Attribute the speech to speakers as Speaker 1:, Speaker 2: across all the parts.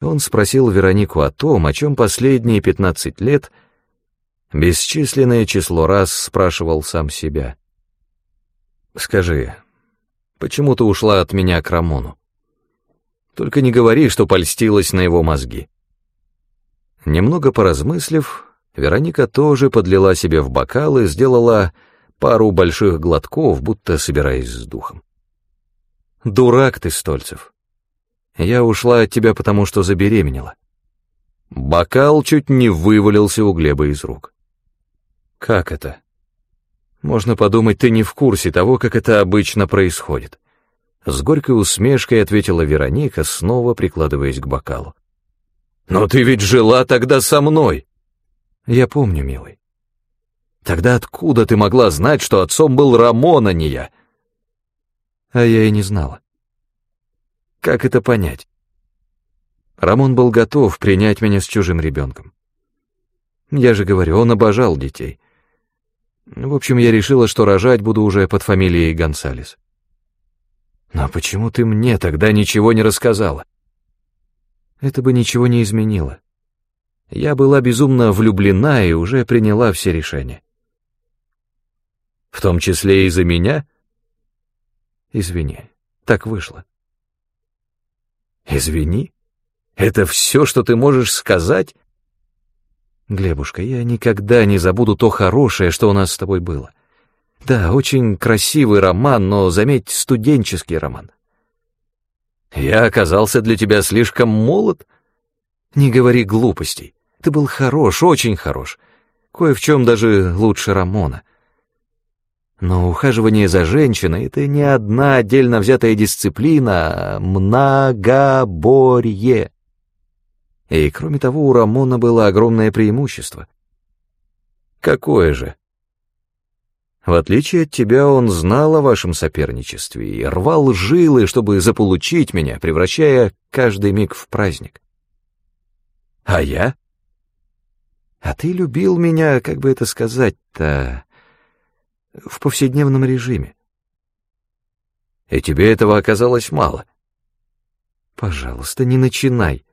Speaker 1: Он спросил Веронику о том, о чем последние пятнадцать лет бесчисленное число раз спрашивал сам себя. «Скажи, почему ты ушла от меня к Рамону? Только не говори, что польстилась на его мозги». Немного поразмыслив, Вероника тоже подлила себе в бокал и сделала пару больших глотков, будто собираясь с духом. «Дурак ты, Стольцев. Я ушла от тебя, потому что забеременела». Бокал чуть не вывалился у Глеба из рук. «Как это?» «Можно подумать, ты не в курсе того, как это обычно происходит». С горькой усмешкой ответила Вероника, снова прикладываясь к бокалу. «Но ты ведь жила тогда со мной!» «Я помню, милый. Тогда откуда ты могла знать, что отцом был Рамон, а не я?» А я и не знала. Как это понять? Рамон был готов принять меня с чужим ребенком. Я же говорю, он обожал детей. В общем, я решила, что рожать буду уже под фамилией Гонсалес. Но почему ты мне тогда ничего не рассказала? Это бы ничего не изменило. Я была безумно влюблена и уже приняла все решения. В том числе и за меня? Извини, так вышло. Извини? Это все, что ты можешь сказать? Глебушка, я никогда не забуду то хорошее, что у нас с тобой было. Да, очень красивый роман, но, заметь, студенческий роман. Я оказался для тебя слишком молод? Не говори глупостей. Ты был хорош, очень хорош. Кое в чем даже лучше Рамона. Но ухаживание за женщиной — это не одна отдельно взятая дисциплина, а многоборье. И, кроме того, у Рамона было огромное преимущество. Какое же? В отличие от тебя, он знал о вашем соперничестве и рвал жилы, чтобы заполучить меня, превращая каждый миг в праздник. А я? А ты любил меня, как бы это сказать-то, в повседневном режиме. И тебе этого оказалось мало. Пожалуйста, не начинай.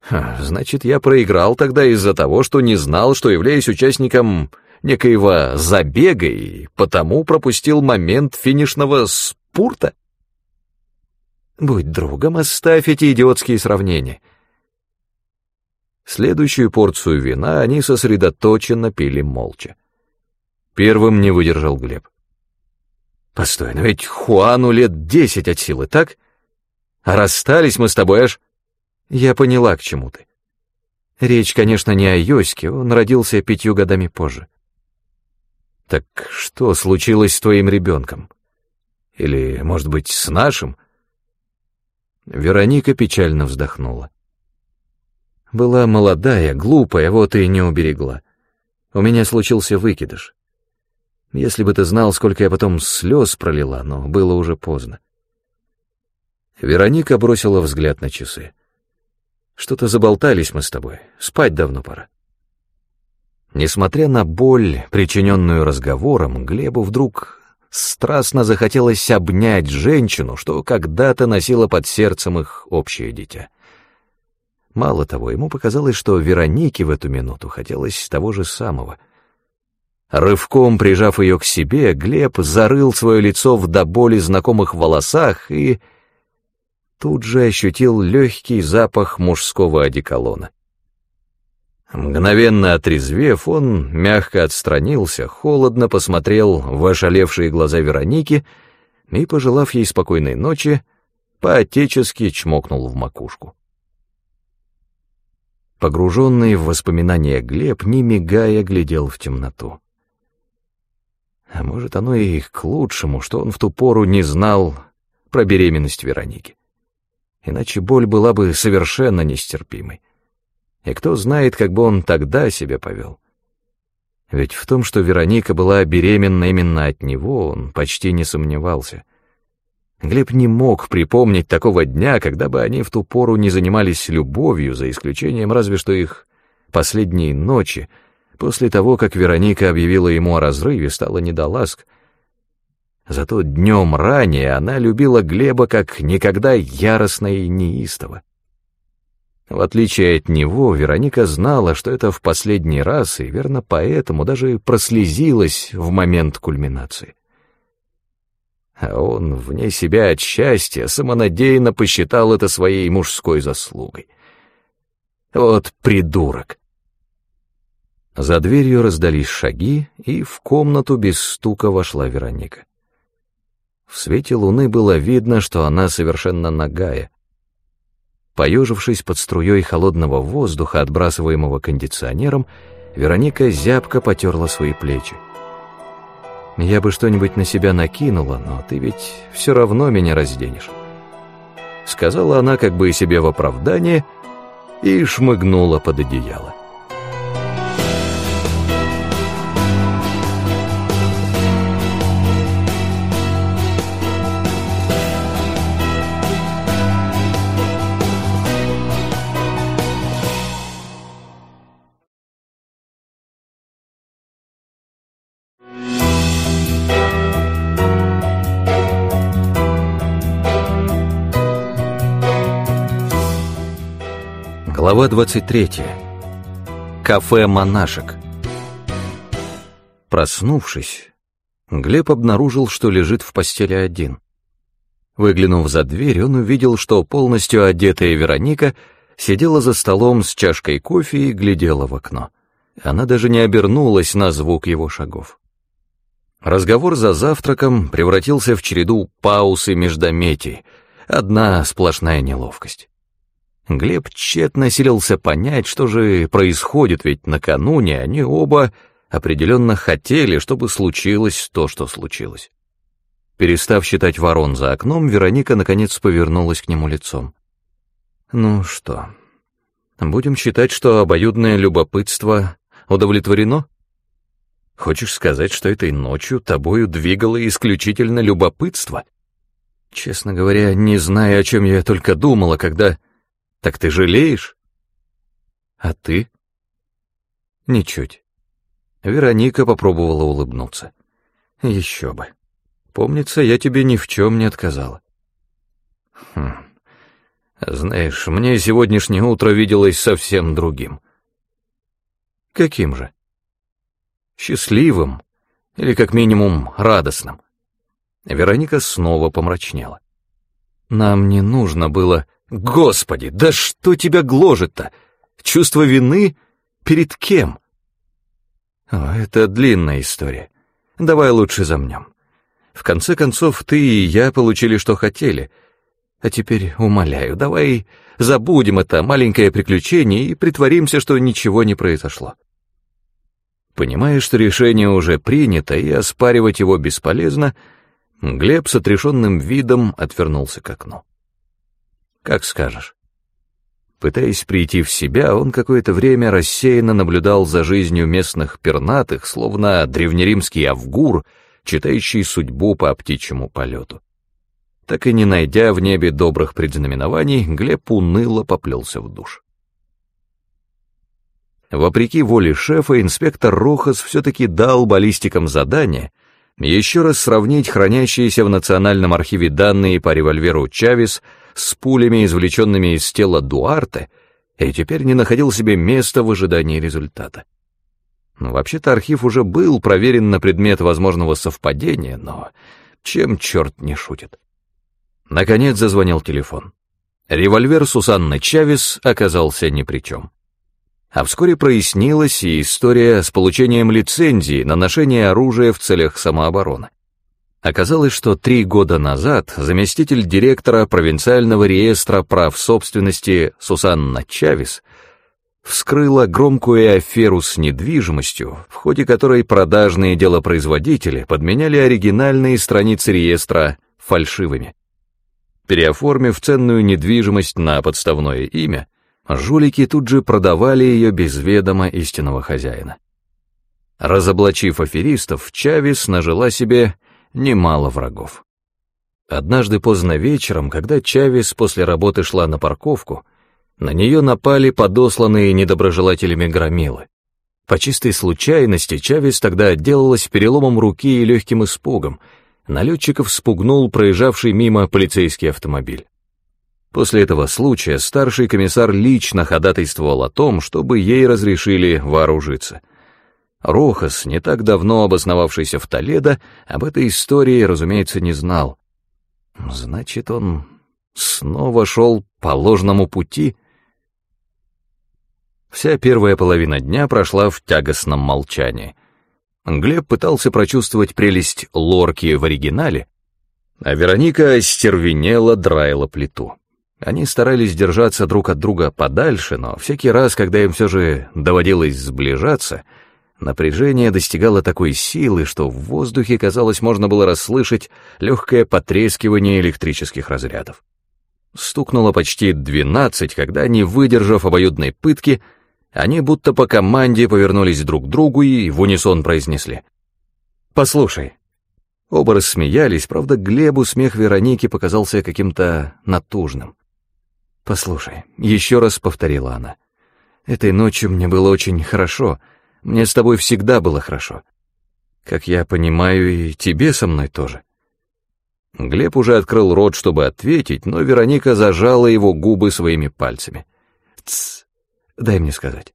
Speaker 1: Ха, значит, я проиграл тогда из-за того, что не знал, что являюсь участником некоего забега и потому пропустил момент финишного спурта? Будь другом, оставь эти идиотские сравнения. Следующую порцию вина они сосредоточенно пили молча. Первым не выдержал Глеб. «Постой, но ведь Хуану лет десять от силы, так? А расстались мы с тобой аж...» «Я поняла, к чему ты. Речь, конечно, не о Йоське, он родился пятью годами позже». «Так что случилось с твоим ребенком? Или, может быть, с нашим?» Вероника печально вздохнула. Была молодая, глупая, вот и не уберегла. У меня случился выкидыш. Если бы ты знал, сколько я потом слез пролила, но было уже поздно. Вероника бросила взгляд на часы. Что-то заболтались мы с тобой, спать давно пора. Несмотря на боль, причиненную разговором, Глебу вдруг страстно захотелось обнять женщину, что когда-то носила под сердцем их общее дитя. Мало того, ему показалось, что Веронике в эту минуту хотелось того же самого. Рывком прижав ее к себе, Глеб зарыл свое лицо в до боли знакомых волосах и тут же ощутил легкий запах мужского одеколона. Мгновенно отрезвев, он мягко отстранился, холодно посмотрел в ошалевшие глаза Вероники и, пожелав ей спокойной ночи, поотечески чмокнул в макушку. Погруженный в воспоминания Глеб, не мигая, глядел в темноту. А может, оно и к лучшему, что он в ту пору не знал про беременность Вероники. Иначе боль была бы совершенно нестерпимой. И кто знает, как бы он тогда себя повел. Ведь в том, что Вероника была беременна именно от него, он почти не сомневался. Глеб не мог припомнить такого дня, когда бы они в ту пору не занимались любовью, за исключением разве что их последние ночи, после того, как Вероника объявила ему о разрыве, стало не до ласк. Зато днем ранее она любила Глеба как никогда яростно и неистово. В отличие от него, Вероника знала, что это в последний раз, и верно поэтому даже прослезилась в момент кульминации. А он, вне себя от счастья, самонадеянно посчитал это своей мужской заслугой. Вот придурок. За дверью раздались шаги, и в комнату без стука вошла Вероника. В свете луны было видно, что она совершенно нагая. Поежившись под струей холодного воздуха, отбрасываемого кондиционером, Вероника зябко потерла свои плечи. «Я бы что-нибудь на себя накинула, но ты ведь все равно меня разденешь», — сказала она как бы себе в оправдание и шмыгнула под одеяло. 23. Кафе «Монашек». Проснувшись, Глеб обнаружил, что лежит в постели один. Выглянув за дверь, он увидел, что полностью одетая Вероника сидела за столом с чашкой кофе и глядела в окно. Она даже не обернулась на звук его шагов. Разговор за завтраком превратился в череду пауз и междометий, одна сплошная неловкость. Глеб тщетно силился понять, что же происходит, ведь накануне они оба определенно хотели, чтобы случилось то, что случилось. Перестав считать ворон за окном, Вероника наконец повернулась к нему лицом. «Ну что, будем считать, что обоюдное любопытство удовлетворено? Хочешь сказать, что этой ночью тобою двигало исключительно любопытство? Честно говоря, не знаю, о чем я только думала, когда...» Так ты жалеешь? А ты? Ничуть. Вероника попробовала улыбнуться. Еще бы. Помнится, я тебе ни в чем не отказала. Хм. Знаешь, мне сегодняшнее утро виделось совсем другим. Каким же? Счастливым или, как минимум, радостным. Вероника снова помрачнела. Нам не нужно было Господи, да что тебя гложет-то? Чувство вины перед кем? О, это длинная история. Давай лучше замнем. В конце концов, ты и я получили, что хотели. А теперь, умоляю, давай забудем это маленькое приключение и притворимся, что ничего не произошло. Понимая, что решение уже принято и оспаривать его бесполезно, Глеб с отрешенным видом отвернулся к окну. Как скажешь. Пытаясь прийти в себя, он какое-то время рассеянно наблюдал за жизнью местных пернатых, словно древнеримский авгур, читающий судьбу по птичьему полету. Так и не найдя в небе добрых предзнаменований, Глеб уныло поплелся в душ. Вопреки воле шефа, инспектор Рохас все-таки дал баллистикам задание еще раз сравнить хранящиеся в Национальном архиве данные по револьверу «Чавес» с пулями, извлеченными из тела Дуарте, и теперь не находил себе места в ожидании результата. Ну, вообще-то архив уже был проверен на предмет возможного совпадения, но чем черт не шутит. Наконец зазвонил телефон. Револьвер Сусанны Чавес оказался ни при чем. А вскоре прояснилась и история с получением лицензии на ношение оружия в целях самообороны. Оказалось, что три года назад заместитель директора провинциального реестра прав собственности Сусанна Чавес вскрыла громкую аферу с недвижимостью, в ходе которой продажные делопроизводители подменяли оригинальные страницы реестра фальшивыми. Переоформив ценную недвижимость на подставное имя, жулики тут же продавали ее без ведома истинного хозяина. Разоблачив аферистов, Чавес нажила себе немало врагов. Однажды поздно вечером, когда Чавес после работы шла на парковку, на нее напали подосланные недоброжелателями громилы. По чистой случайности Чавес тогда отделалась переломом руки и легким испугом. Налетчиков спугнул проезжавший мимо полицейский автомобиль. После этого случая старший комиссар лично ходатайствовал о том, чтобы ей разрешили вооружиться. Рохас, не так давно обосновавшийся в Толедо, об этой истории, разумеется, не знал. Значит, он снова шел по ложному пути? Вся первая половина дня прошла в тягостном молчании. Глеб пытался прочувствовать прелесть лорки в оригинале, а Вероника остервенело драила плиту. Они старались держаться друг от друга подальше, но всякий раз, когда им все же доводилось сближаться, напряжение достигало такой силы, что в воздухе, казалось, можно было расслышать легкое потрескивание электрических разрядов. Стукнуло почти двенадцать, когда, не выдержав обоюдной пытки, они будто по команде повернулись друг к другу и в унисон произнесли. «Послушай». Оба рассмеялись, правда, Глебу смех Вероники показался каким-то натужным. «Послушай», — еще раз повторила она, — «этой ночью мне было очень хорошо, мне с тобой всегда было хорошо. Как я понимаю, и тебе со мной тоже». Глеб уже открыл рот, чтобы ответить, но Вероника зажала его губы своими пальцами. «Тсс, дай мне сказать.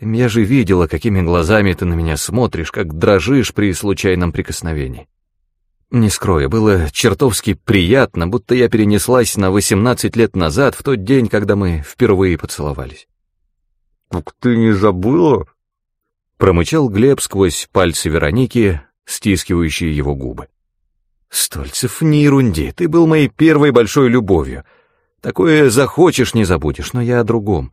Speaker 1: Я же видела, какими глазами ты на меня смотришь, как дрожишь при случайном прикосновении. Не скрою, было чертовски приятно, будто я перенеслась на 18 лет назад, в тот день, когда мы впервые поцеловались.
Speaker 2: «Так ты не забыла?»
Speaker 1: Промычал Глеб сквозь пальцы Вероники, стискивающие его губы. «Стольцев, не ерунди, ты был моей первой большой любовью. Такое захочешь, не забудешь, но я о другом.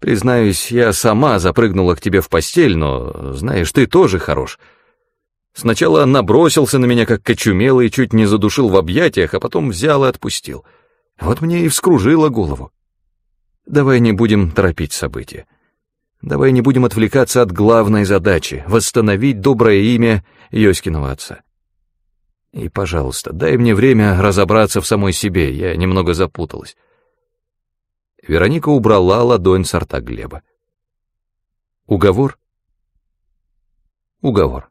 Speaker 1: Признаюсь, я сама запрыгнула к тебе в постель, но, знаешь, ты тоже хорош». Сначала набросился на меня, как кочумелый, чуть не задушил в объятиях, а потом взял и отпустил. Вот мне и вскружило голову. Давай не будем торопить события. Давай не будем отвлекаться от главной задачи — восстановить доброе имя Йоськиного отца. И, пожалуйста, дай мне время разобраться в самой себе, я немного запуталась. Вероника убрала ладонь с рта Глеба. Уговор? Уговор.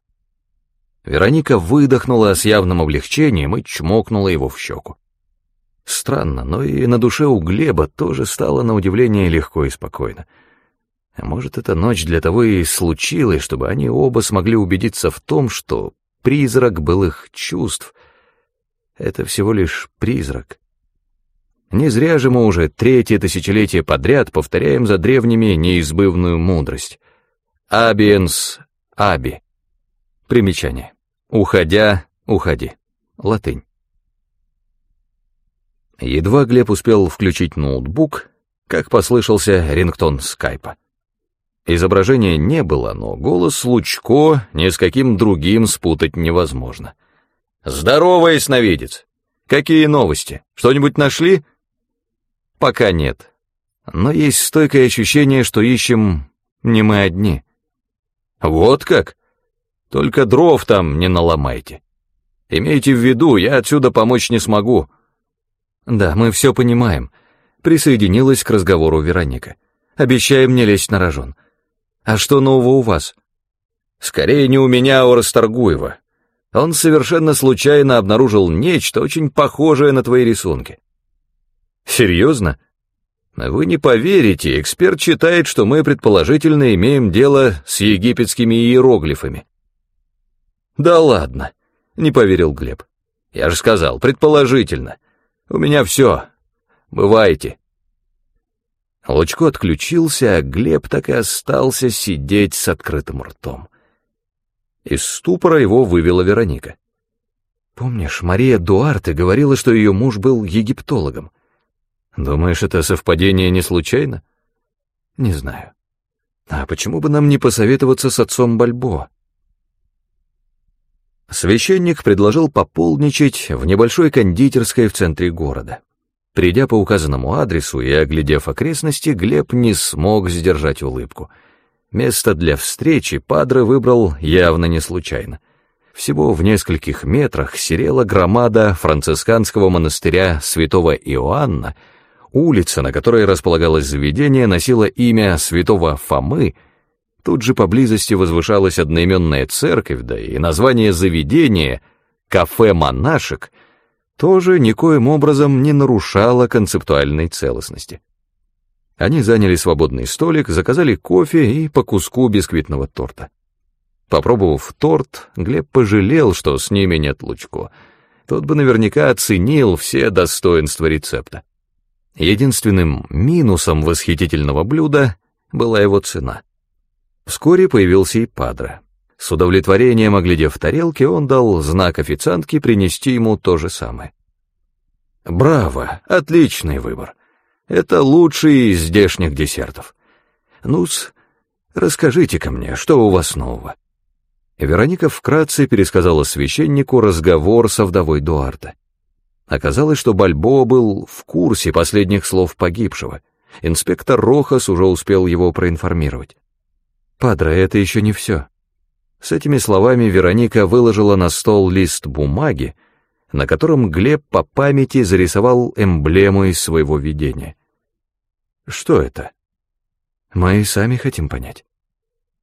Speaker 1: Вероника выдохнула с явным облегчением и чмокнула его в щеку. Странно, но и на душе у Глеба тоже стало на удивление легко и спокойно. А может, эта ночь для того и случилась, чтобы они оба смогли убедиться в том, что призрак былых чувств — это всего лишь призрак. Не зря же мы уже третье тысячелетие подряд повторяем за древними неизбывную мудрость. «Абиенс аби». Примечание. «Уходя, уходи». Латынь. Едва Глеб успел включить ноутбук, как послышался рингтон скайпа. Изображения не было, но голос Лучко ни с каким другим спутать невозможно. «Здорово, ясновидец! Какие новости? Что-нибудь нашли?» «Пока нет. Но есть стойкое ощущение, что ищем не мы одни». «Вот как?» Только дров там не наломайте. Имейте в виду, я отсюда помочь не смогу». «Да, мы все понимаем», — присоединилась к разговору Вероника. «Обещаем не лезть на рожон. А что нового у вас?» «Скорее не у меня, а у Расторгуева. Он совершенно случайно обнаружил нечто, очень похожее на твои рисунки». «Серьезно?» «Вы не поверите, эксперт считает, что мы предположительно имеем дело с египетскими иероглифами». «Да ладно», — не поверил Глеб. «Я же сказал, предположительно. У меня все. Бывайте». Лучко отключился, а Глеб так и остался сидеть с открытым ртом. Из ступора его вывела Вероника. «Помнишь, Мария Дуарте говорила, что ее муж был египтологом? Думаешь, это совпадение не случайно?» «Не знаю. А почему бы нам не посоветоваться с отцом Бальбо?» Священник предложил пополничать в небольшой кондитерской в центре города. Придя по указанному адресу и оглядев окрестности, Глеб не смог сдержать улыбку. Место для встречи Падре выбрал явно не случайно. Всего в нескольких метрах серела громада францисканского монастыря святого Иоанна, улица, на которой располагалось заведение, носила имя святого Фомы — Тут же поблизости возвышалась одноименная церковь, да и название заведения «Кафе Монашек» тоже никоим образом не нарушало концептуальной целостности. Они заняли свободный столик, заказали кофе и по куску бисквитного торта. Попробовав торт, Глеб пожалел, что с ними нет Лучко. Тот бы наверняка оценил все достоинства рецепта. Единственным минусом восхитительного блюда была его цена. Вскоре появился и Падре. С удовлетворением оглядев тарелки, он дал знак официантке принести ему то же самое. «Браво! Отличный выбор! Это лучший из здешних десертов. Ну-с, расскажите-ка мне, что у вас нового?» Вероника вкратце пересказала священнику разговор со вдовой Дуарта. Оказалось, что Бальбоа был в курсе последних слов погибшего. Инспектор Рохас уже успел его проинформировать. «Падре, это еще не все». С этими словами Вероника выложила на стол лист бумаги, на котором Глеб по памяти зарисовал эмблему из своего видения. «Что это?» «Мы и сами хотим понять».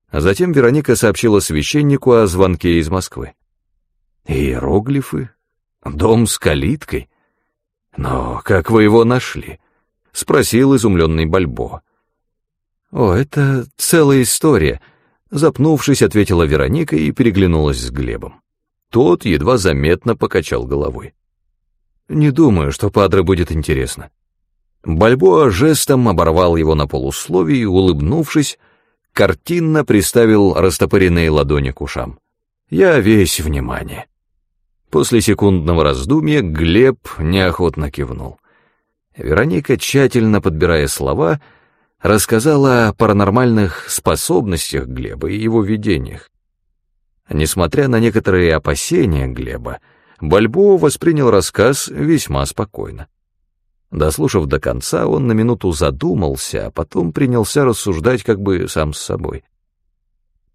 Speaker 1: А затем Вероника сообщила священнику о звонке из Москвы. «Иероглифы? Дом с калиткой? Но как вы его нашли?» — спросил изумленный Бальбо. «О, это целая история», — запнувшись, ответила Вероника и переглянулась с Глебом. Тот едва заметно покачал головой. «Не думаю, что Падре будет интересно». Бальбоа жестом оборвал его на полусловии и, улыбнувшись, картинно приставил растопыренные ладони к ушам. «Я весь внимание». После секундного раздумья Глеб неохотно кивнул. Вероника, тщательно подбирая слова, рассказала о паранормальных способностях Глеба и его видениях. Несмотря на некоторые опасения Глеба, Бальбоа воспринял рассказ весьма спокойно. Дослушав до конца, он на минуту задумался, а потом принялся рассуждать как бы сам с собой.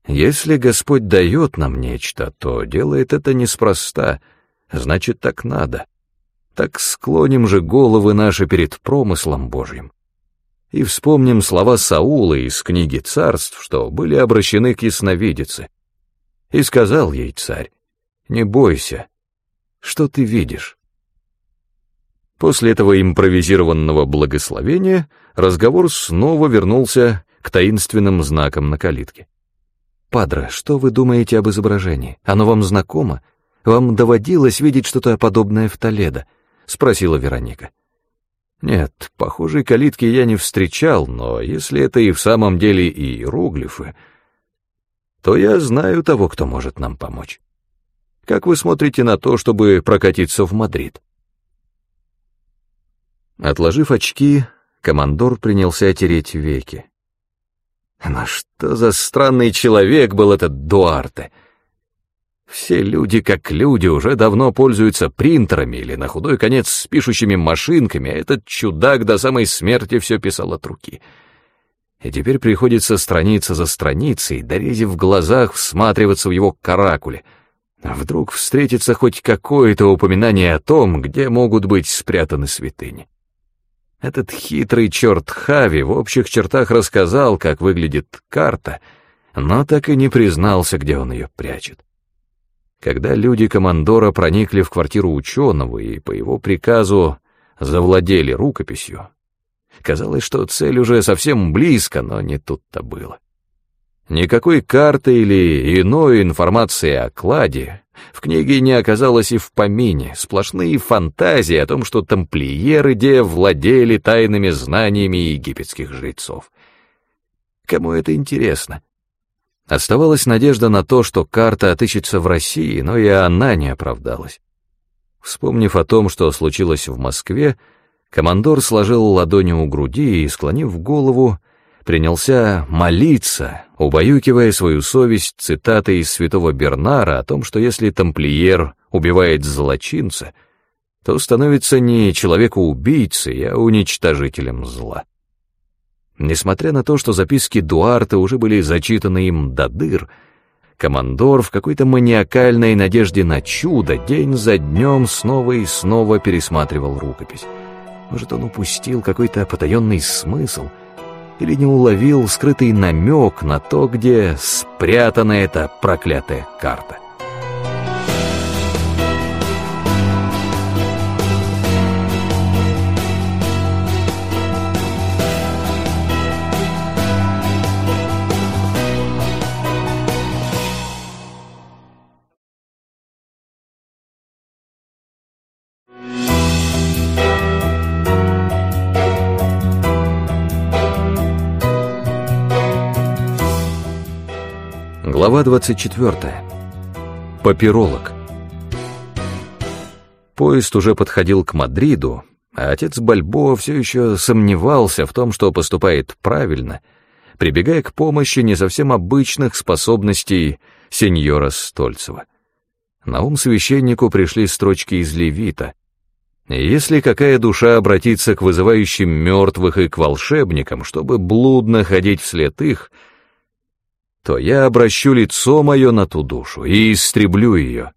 Speaker 1: «Если Господь дает нам нечто, то делает это неспроста, значит, так надо. Так склоним же головы наши перед промыслом Божьим. И вспомним слова Саула из книги царств, что были обращены к ясновидице. И сказал ей царь, «Не бойся, что ты видишь?» После этого импровизированного благословения разговор снова вернулся к таинственным знакам на калитке. «Падре, что вы думаете об изображении? Оно вам знакомо? Вам доводилось видеть что-то подобное в Толедо?» — спросила Вероника. «Нет, похожей калитки я не встречал, но если это и в самом деле иероглифы, то я знаю того, кто может нам помочь. Как вы смотрите на то, чтобы прокатиться в Мадрид?» Отложив очки, командор принялся тереть веки. Но что за странный человек был этот Дуарте? Все люди, как люди, уже давно пользуются принтерами или, на худой конец, с пишущими машинками, а этот чудак до самой смерти все писал от руки. И теперь приходится страница за страницей, дорезив в глазах, всматриваться в его каракуле. А вдруг встретится хоть какое-то упоминание о том, где могут быть спрятаны святыни. Этот хитрый черт Хави в общих чертах рассказал, как выглядит карта, но так и не признался, где он ее прячет. Когда люди командора проникли в квартиру ученого и по его приказу завладели рукописью, казалось, что цель уже совсем близко, но не тут-то было. Никакой карты или иной информации о кладе в книге не оказалось и в помине, сплошные фантазии о том, что тамплиеры де владели тайными знаниями египетских жрецов. Кому это интересно? Оставалась надежда на то, что карта отыщется в России, но и она не оправдалась. Вспомнив о том, что случилось в Москве, командор сложил ладони у груди и, склонив голову, принялся молиться, убаюкивая свою совесть цитатой из святого Бернара о том, что если тамплиер убивает злочинца, то становится не человекоубийцей, а уничтожителем зла. Несмотря на то, что записки Дуарта уже были зачитаны им до дыр, командор в какой-то маниакальной надежде на чудо день за днем снова и снова пересматривал рукопись. Может, он упустил какой-то потаенный смысл — или не уловил скрытый намек на то, где спрятана эта проклятая карта. 24. Папиролог. Поезд уже подходил к Мадриду, а отец Бальбоа все еще сомневался в том, что поступает правильно, прибегая к помощи не совсем обычных способностей сеньора Стольцева. На ум священнику пришли строчки из Левита. «Если какая душа обратится к вызывающим мертвых и к волшебникам, чтобы блудно ходить вслед их, — то я обращу лицо мое на ту душу и истреблю ее.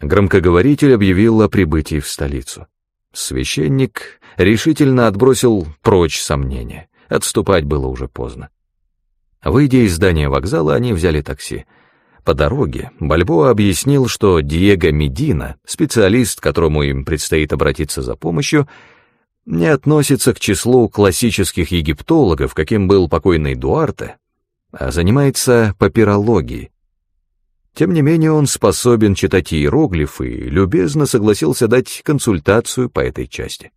Speaker 1: Громкоговоритель объявил о прибытии в столицу. Священник решительно отбросил прочь сомнения. Отступать было уже поздно. Выйдя из здания вокзала, они взяли такси. По дороге Бальбоа объяснил, что Диего Медина, специалист, которому им предстоит обратиться за помощью, не относится к числу классических египтологов, каким был покойный Дуарте, а занимается папирологией. Тем не менее он способен читать иероглифы и любезно согласился дать консультацию по этой части.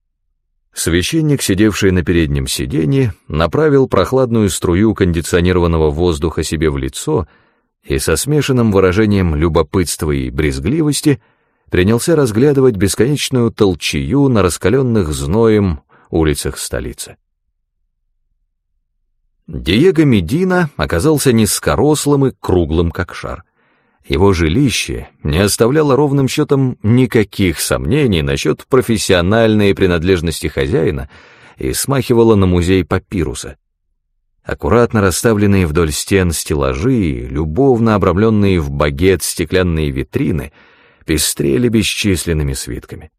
Speaker 1: Священник, сидевший на переднем сиденье, направил прохладную струю кондиционированного воздуха себе в лицо и со смешанным выражением любопытства и брезгливости принялся разглядывать бесконечную толчею на раскаленных зноем улицах столицы. Диего Медина оказался низкорослым и круглым, как шар. Его жилище не оставляло ровным счетом никаких сомнений насчет профессиональной принадлежности хозяина и смахивало на музей папируса. Аккуратно расставленные вдоль стен стеллажи, любовно обрамленные в багет стеклянные витрины, пестрели бесчисленными свитками.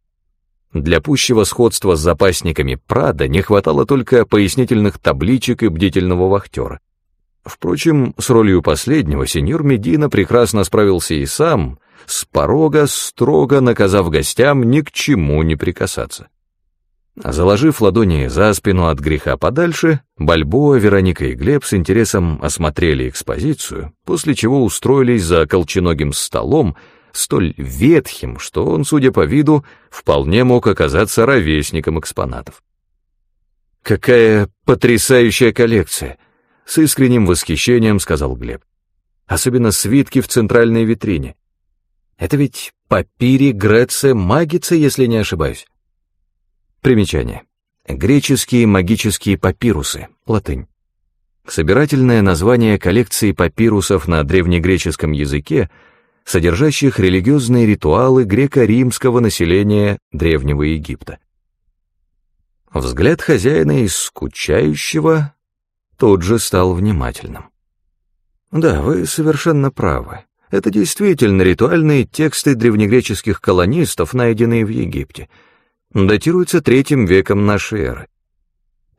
Speaker 1: Для пущего сходства с запасниками Прада не хватало только пояснительных табличек и бдительного вахтера. Впрочем, с ролью последнего сеньор Медина прекрасно справился и сам, с порога строго наказав гостям ни к чему не прикасаться. Заложив ладони за спину от греха подальше, Бальбоа, Вероника и Глеб с интересом осмотрели экспозицию, после чего устроились за колченогим столом, столь ветхим, что он, судя по виду, вполне мог оказаться ровесником экспонатов. «Какая потрясающая коллекция!» — с искренним восхищением сказал Глеб. «Особенно свитки в центральной витрине. Это ведь папири Греция Магица, если не ошибаюсь». Примечание. Греческие магические папирусы, латынь. Собирательное название коллекции папирусов на древнегреческом языке — содержащих религиозные ритуалы греко-римского населения Древнего Египта. Взгляд хозяина из скучающего тут же стал внимательным. Да, вы совершенно правы. Это действительно ритуальные тексты древнегреческих колонистов, найденные в Египте. Датируются третьим веком нашей эры.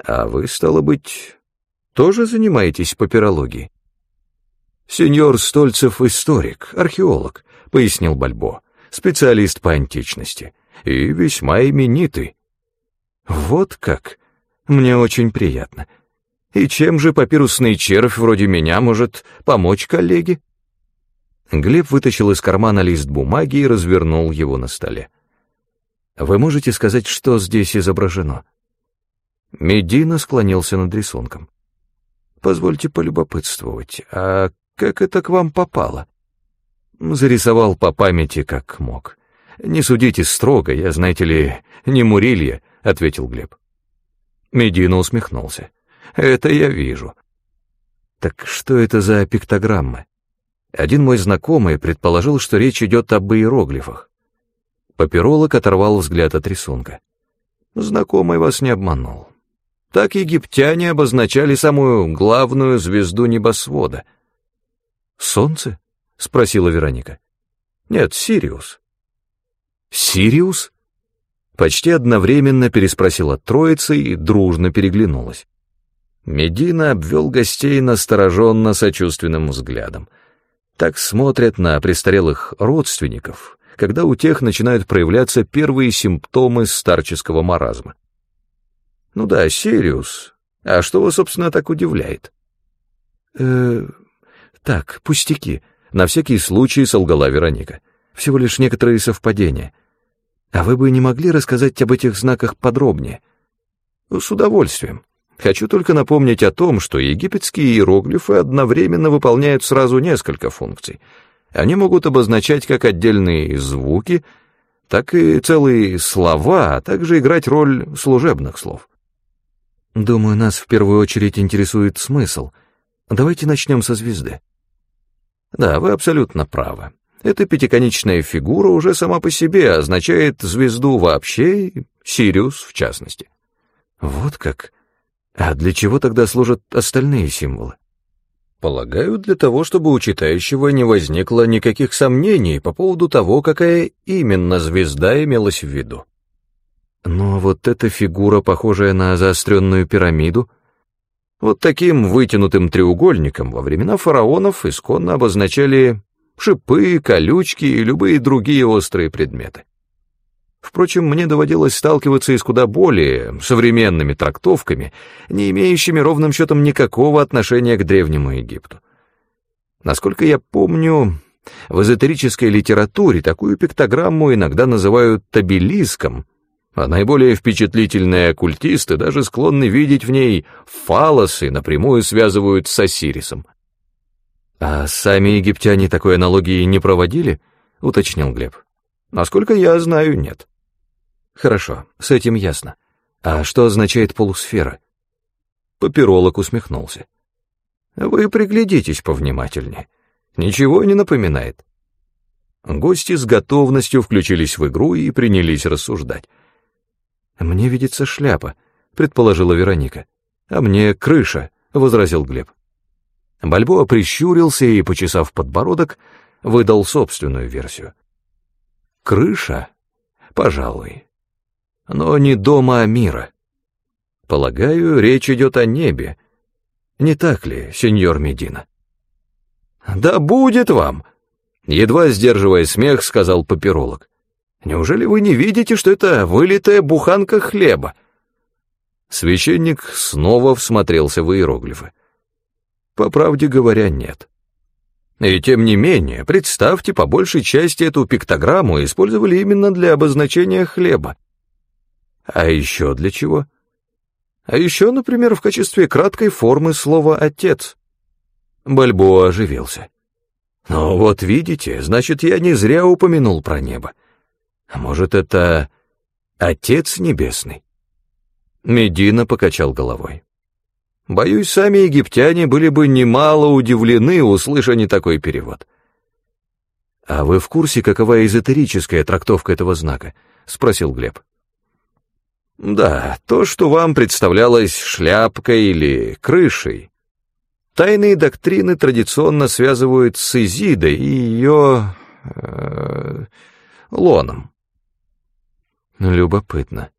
Speaker 1: А вы, стало быть, тоже занимаетесь папирологией? «Сеньор Стольцев — историк, археолог», — пояснил Бальбо, специалист по античности, и весьма именитый. «Вот как? Мне очень приятно. И чем же папирусный червь вроде меня может помочь коллеге?» Глеб вытащил из кармана лист бумаги и развернул его на столе. «Вы можете сказать, что здесь изображено?» Медина склонился над рисунком. «Позвольте полюбопытствовать, а как это к вам попало? Зарисовал по памяти, как мог. Не судите строго, я, знаете ли, не Мурилья, ответил Глеб. Медина усмехнулся. Это я вижу. Так что это за пиктограммы? Один мой знакомый предположил, что речь идет об иероглифах. Папиролог оторвал взгляд от рисунка. Знакомый вас не обманул. Так египтяне обозначали самую главную звезду небосвода — «Солнце?» — спросила Вероника. «Нет, Сириус». «Сириус?» Почти одновременно переспросила троица и дружно переглянулась. Медина обвел гостей настороженно сочувственным взглядом. Так смотрят на престарелых родственников, когда у тех начинают проявляться первые симптомы старческого маразма. «Ну да, Сириус. А что вас, собственно, так удивляет?» «Э, «Так, пустяки», — на всякий случай солгала Вероника. «Всего лишь некоторые совпадения. А вы бы не могли рассказать об этих знаках подробнее?» «С удовольствием. Хочу только напомнить о том, что египетские иероглифы одновременно выполняют сразу несколько функций. Они могут обозначать как отдельные звуки, так и целые слова, а также играть роль служебных слов. Думаю, нас в первую очередь интересует смысл. Давайте начнем со звезды. Да, вы абсолютно правы. Эта пятиконечная фигура уже сама по себе означает звезду вообще и Сириус в частности. Вот как. А для чего тогда служат остальные символы? Полагаю, для того, чтобы у читающего не возникло никаких сомнений по поводу того, какая именно звезда имелась в виду. Но вот эта фигура, похожая на заостренную пирамиду, вот таким вытянутым треугольником во времена фараонов исконно обозначали шипы, колючки и любые другие острые предметы. Впрочем, мне доводилось сталкиваться и с куда более современными трактовками, не имеющими ровным счетом никакого отношения к Древнему Египту. Насколько я помню, в эзотерической литературе такую пиктограмму иногда называют табелиском, а наиболее впечатлительные оккультисты даже склонны видеть в ней фалосы, напрямую связывают с Осирисом. «А сами египтяне такой аналогии не проводили?» — уточнил Глеб. «Насколько я знаю, нет». Хорошо, с этим ясно. А что означает полусфера? Папиролог усмехнулся. Вы приглядитесь повнимательнее. Ничего не напоминает. Гости с готовностью включились в игру и принялись рассуждать. «Мне видится шляпа», — предположила Вероника. «А мне крыша», — возразил Глеб. Бальбоа прищурился и, почесав подбородок, выдал собственную версию. «Крыша? Пожалуй но не дома, а мира. Полагаю, речь идет о небе. Не так ли, сеньор Медина? Да будет вам! Едва сдерживая смех, сказал папиролог. Неужели вы не видите, что это вылитая буханка хлеба? Священник снова всмотрелся в иероглифы. По правде говоря, нет. И тем не менее, представьте, по большей части эту пиктограмму использовали именно для обозначения хлеба. А еще для чего? А еще, например, в качестве краткой формы слова «отец». Бальбоа оживился. «Ну вот видите, значит, я не зря упомянул про небо. А может, это Отец Небесный?» Медина покачал головой. «Боюсь, сами египтяне были бы немало удивлены, услыша не такой перевод». «А вы в курсе, какова эзотерическая трактовка этого знака?» — спросил Глеб. Да, то, что вам представлялось шляпкой или крышей. Тайные доктрины традиционно связывают с Изидой и ее... Э, лоном. Любопытно.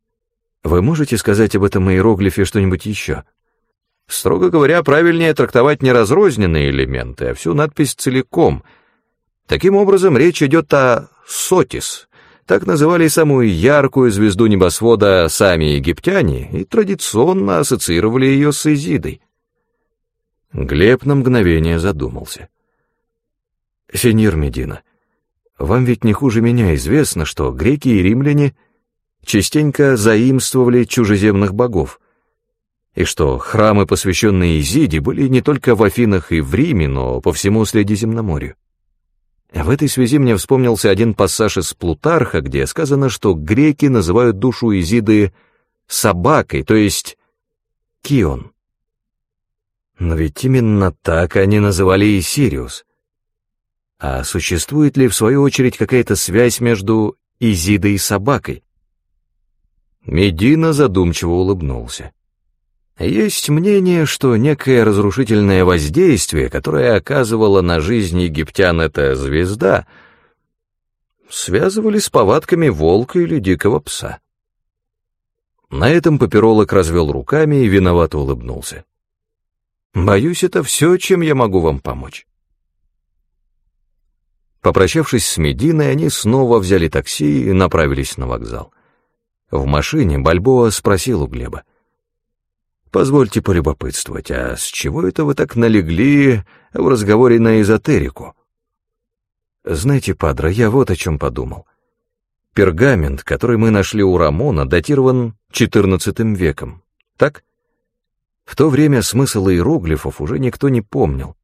Speaker 1: Вы можете сказать об этом иероглифе что-нибудь еще? Строго говоря, правильнее трактовать не разрозненные элементы, а всю надпись целиком. Таким образом, речь идет о сотис, так называли самую яркую звезду небосвода сами египтяне и традиционно ассоциировали ее с Изидой. Глеб на мгновение задумался. «Сеньор Медина, вам ведь не хуже меня известно, что греки и римляне частенько заимствовали чужеземных богов, и что храмы, посвященные Изиде, были не только в Афинах и в Риме, но по всему Средиземноморью. В этой связи мне вспомнился один пассаж из Плутарха, где сказано, что греки называют душу Изиды собакой, то есть Кион. Но ведь именно так они называли и Сириус. А существует ли, в свою очередь, какая-то связь между Изидой и собакой? Медина задумчиво улыбнулся. Есть мнение, что некое разрушительное воздействие, которое оказывала на жизнь египтян эта звезда, связывали с повадками волка или дикого пса. На этом папиролог развел руками и виновато улыбнулся. «Боюсь, это все, чем я могу вам помочь». Попрощавшись с Мединой, они снова взяли такси и направились на вокзал. В машине Бальбоа спросил у Глеба. Позвольте полюбопытствовать, а с чего это вы так налегли в разговоре на эзотерику? Знаете, Падра, я вот о чем подумал. Пергамент, который мы нашли у Рамона, датирован XIV веком, так? В то время смысл иероглифов уже никто не помнил.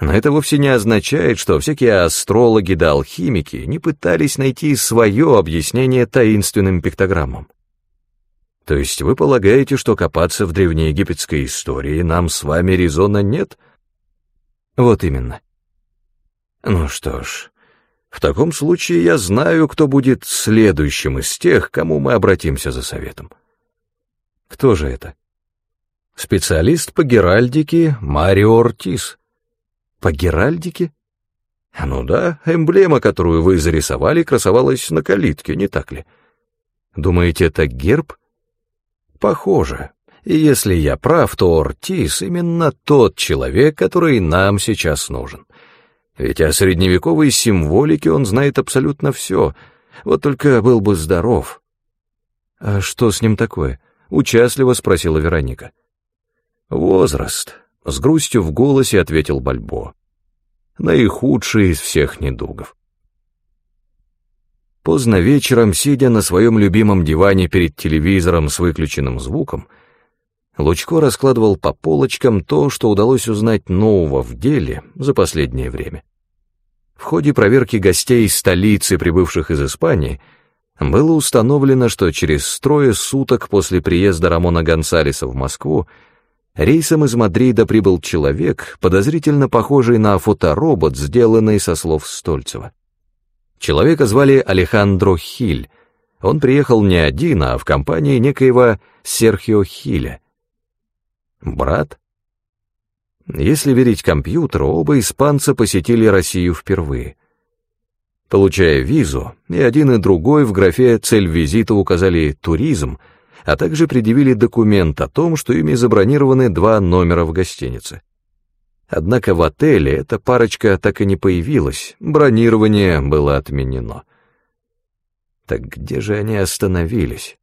Speaker 1: Но это вовсе не означает, что всякие астрологи да алхимики не пытались найти свое объяснение таинственным пиктограммам. То есть вы полагаете, что копаться в древнеегипетской истории нам с вами резона нет? Вот именно. Ну что ж, в таком случае я знаю, кто будет следующим из тех, кому мы обратимся за советом. Кто же это? Специалист по геральдике Марио Ортис. По геральдике? Ну да, эмблема, которую вы зарисовали, красовалась на калитке, не так ли? Думаете, это герб? Похоже. И если я прав, то Ортис именно тот человек, который нам сейчас нужен. Ведь о средневековой символике он знает абсолютно все. Вот только был бы здоров. А что с ним такое? Участливо спросила Вероника. Возраст. С грустью в голосе ответил Бальбо. Наихудший из всех недугов. Поздно вечером, сидя на своем любимом диване перед телевизором с выключенным звуком, Лучко раскладывал по полочкам то, что удалось узнать нового в деле за последнее время. В ходе проверки гостей из столицы, прибывших из Испании, было установлено, что через трое суток после приезда Рамона Гонсалеса в Москву рейсом из Мадрида прибыл человек, подозрительно похожий на фоторобот, сделанный со слов Стольцева. Человека звали Алехандро Хиль. Он приехал не один, а в компании некоего Серхио Хиля. Брат? Если верить компьютеру, оба испанца посетили Россию впервые. Получая визу, и один и другой в графе «Цель визита» указали «туризм», а также предъявили документ о том, что ими забронированы два номера в гостинице. Однако в отеле эта парочка так и не появилась, бронирование было отменено. Так где же они остановились?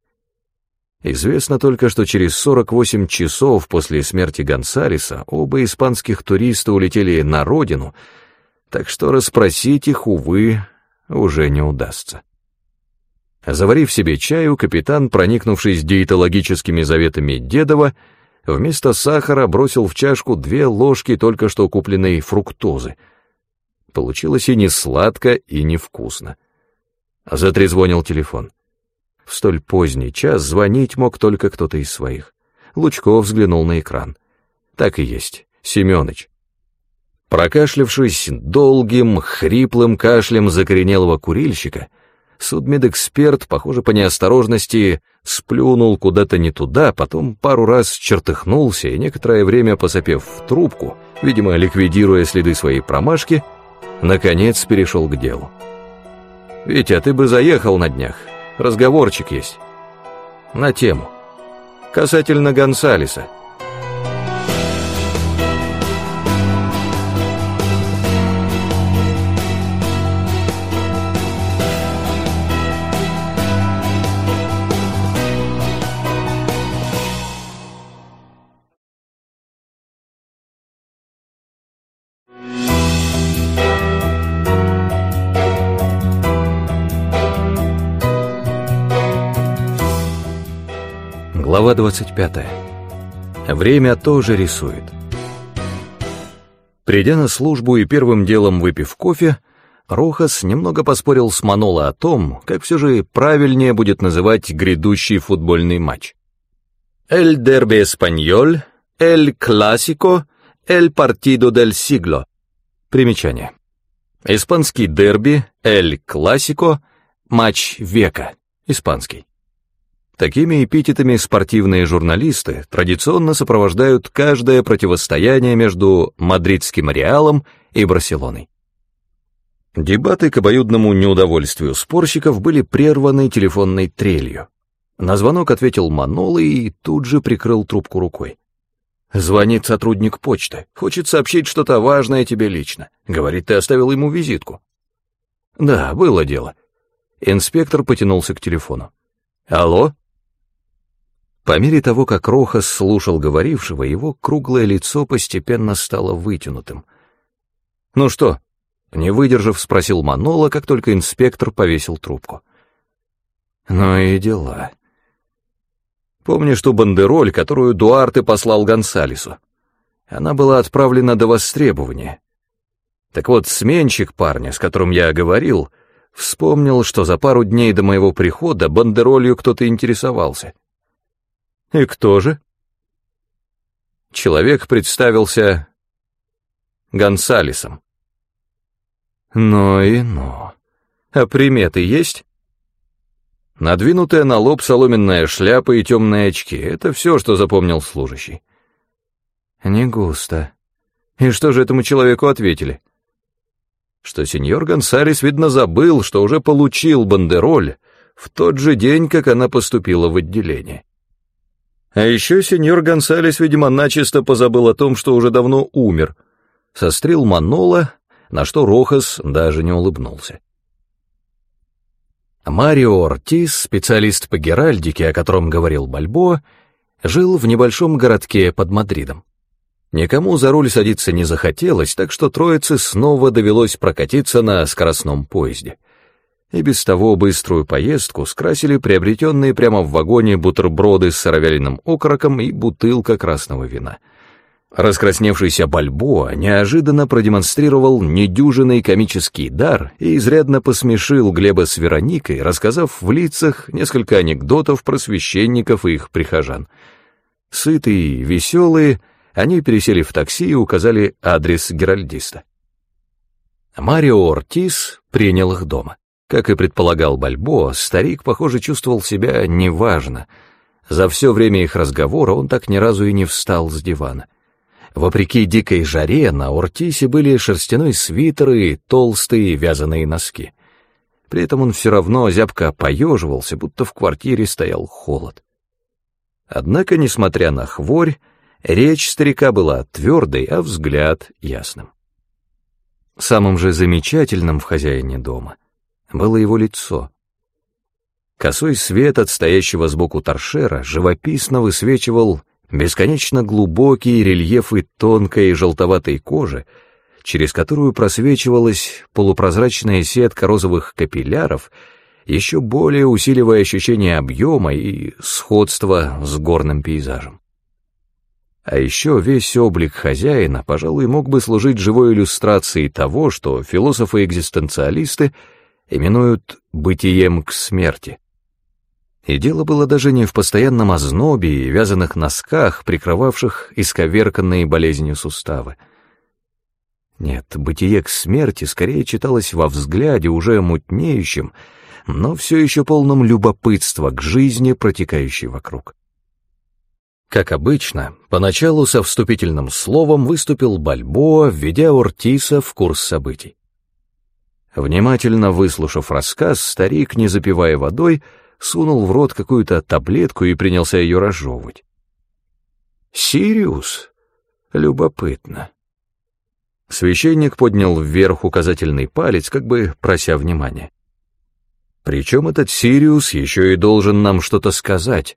Speaker 1: Известно только, что через 48 часов после смерти Гонсалеса оба испанских туриста улетели на родину, так что расспросить их, увы, уже не удастся. Заварив себе чаю, капитан, проникнувшись диетологическими заветами Дедова, Вместо сахара бросил в чашку две ложки только что купленной фруктозы. Получилось и не сладко, и невкусно. Затрезвонил телефон. В столь поздний час звонить мог только кто-то из своих. Лучков взглянул на экран. Так и есть, Семёныч. Прокашлявшись долгим, хриплым кашлем закоренелого курильщика, судмедэксперт, похоже, по неосторожности, сплюнул куда-то не туда, потом пару раз чертыхнулся и некоторое время посопев в трубку, видимо, ликвидируя следы своей промашки, наконец перешел к делу. «Витя, ты бы заехал на днях, разговорчик есть. На тему. Касательно Гонсалеса». Глава 25. Время тоже рисует. Придя на службу и первым делом выпив кофе, Рохас немного поспорил с Маноло о том, как все же правильнее будет называть грядущий футбольный матч. «Эль дерби эспаньоль», «Эль классико», «Эль партидо дель сигло». Примечание. Испанский дерби, «Эль классико», матч века, испанский. Такими эпитетами спортивные журналисты традиционно сопровождают каждое противостояние между мадридским Реалом и Барселоной. Дебаты к обоюдному неудовольствию спорщиков были прерваны телефонной трелью. На звонок ответил Манол и тут же прикрыл трубку рукой. Звонит сотрудник почты. Хочет сообщить что-то важное тебе лично. Говорит, ты оставил ему визитку. Да, было дело. Инспектор потянулся к телефону. Алло? По мере того, как Рохас слушал говорившего, его круглое лицо постепенно стало вытянутым. «Ну что?» — не выдержав, спросил Манола, как только инспектор повесил трубку. «Ну и дела». Помнишь ту бандероль, которую Дуарте послал Гонсалесу? Она была отправлена до востребования. Так вот, сменщик парня, с которым я говорил, вспомнил, что за пару дней до моего прихода бандеролью кто-то интересовался. И кто же? Человек представился Гонсалесом. Ну и ну. А приметы есть? Надвинутая на лоб соломенная шляпа и темные очки — это все, что запомнил служащий. Не густо. И что же этому человеку ответили? Что сеньор Гонсалес, видно, забыл, что уже получил бандероль в тот же день, как она поступила в отделение. А еще сеньор Гонсалес, видимо, начисто позабыл о том, что уже давно умер. Сострил Манола, на что Рохас даже не улыбнулся. Марио Ортис, специалист по геральдике, о котором говорил Бальбо, жил в небольшом городке под Мадридом. Никому за руль садиться не захотелось, так что троице снова довелось прокатиться на скоростном поезде. И без того быструю поездку скрасили приобретенные прямо в вагоне бутерброды с сыровяленым окороком и бутылка красного вина — Раскрасневшийся Бальбоа неожиданно продемонстрировал недюжинный комический дар и изрядно посмешил Глеба с Вероникой, рассказав в лицах несколько анекдотов про священников и их прихожан. Сытые веселые, они пересели в такси и указали адрес геральдиста. Марио Ортис принял их дома. Как и предполагал Бальбоа, старик, похоже, чувствовал себя неважно. За все время их разговора он так ни разу и не встал с дивана. Вопреки дикой жаре на Ортисе были шерстяной свитер и толстые вязаные носки. При этом он все равно зябко поеживался, будто в квартире стоял холод. Однако, несмотря на хворь, речь старика была твердой, а взгляд ясным. Самым же замечательным в хозяине дома было его лицо. Косой свет от стоящего сбоку торшера живописно высвечивал бесконечно глубокие рельефы тонкой желтоватой кожи, через которую просвечивалась полупрозрачная сетка розовых капилляров, еще более усиливая ощущение объема и сходства с горным пейзажем. А еще весь облик хозяина, пожалуй, мог бы служить живой иллюстрацией того, что философы-экзистенциалисты именуют «бытием к смерти». И дело было даже не в постоянном ознобе и вязаных носках, прикрывавших исковерканные болезнью суставы. Нет, бытие к смерти скорее читалось во взгляде, уже мутнеющем, но все еще полном любопытства к жизни, протекающей вокруг. Как обычно, поначалу со вступительным словом выступил Бальбоа, введя Ортиса в курс событий. Внимательно выслушав рассказ, старик, не запивая водой, сунул в рот какую-то таблетку и принялся ее разжевывать. «Сириус? Любопытно». Священник поднял вверх указательный палец, как бы прося внимания. «Причем этот Сириус еще и должен нам что-то сказать.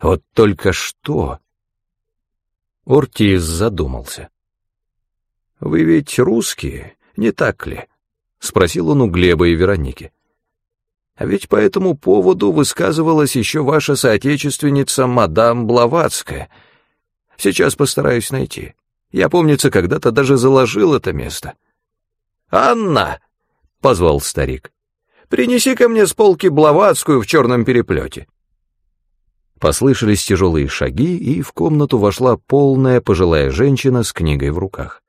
Speaker 1: Вот только что...» Ортиз задумался. «Вы ведь русские, не так ли?» — спросил он у Глеба и Вероники. А ведь по этому поводу высказывалась еще ваша соотечественница мадам Блаватская. Сейчас постараюсь найти. Я, помнится, когда-то даже заложил это место. «Анна!» — позвал старик. «Принеси ко мне с полки Блаватскую в черном переплете». Послышались тяжелые шаги, и в комнату вошла полная пожилая женщина с книгой в руках.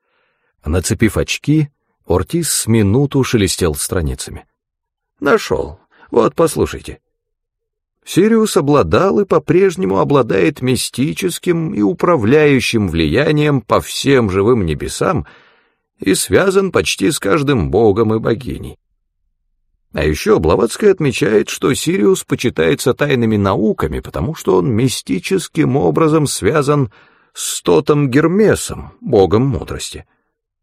Speaker 1: Нацепив очки, Ортис минуту шелестел страницами. «Нашел. Вот, послушайте. Сириус обладал и по-прежнему обладает мистическим и управляющим влиянием по всем живым небесам и связан почти с каждым богом и богиней. А еще Блаватская отмечает, что Сириус почитается тайными науками, потому что он мистическим образом связан с Тотом Гермесом, богом мудрости.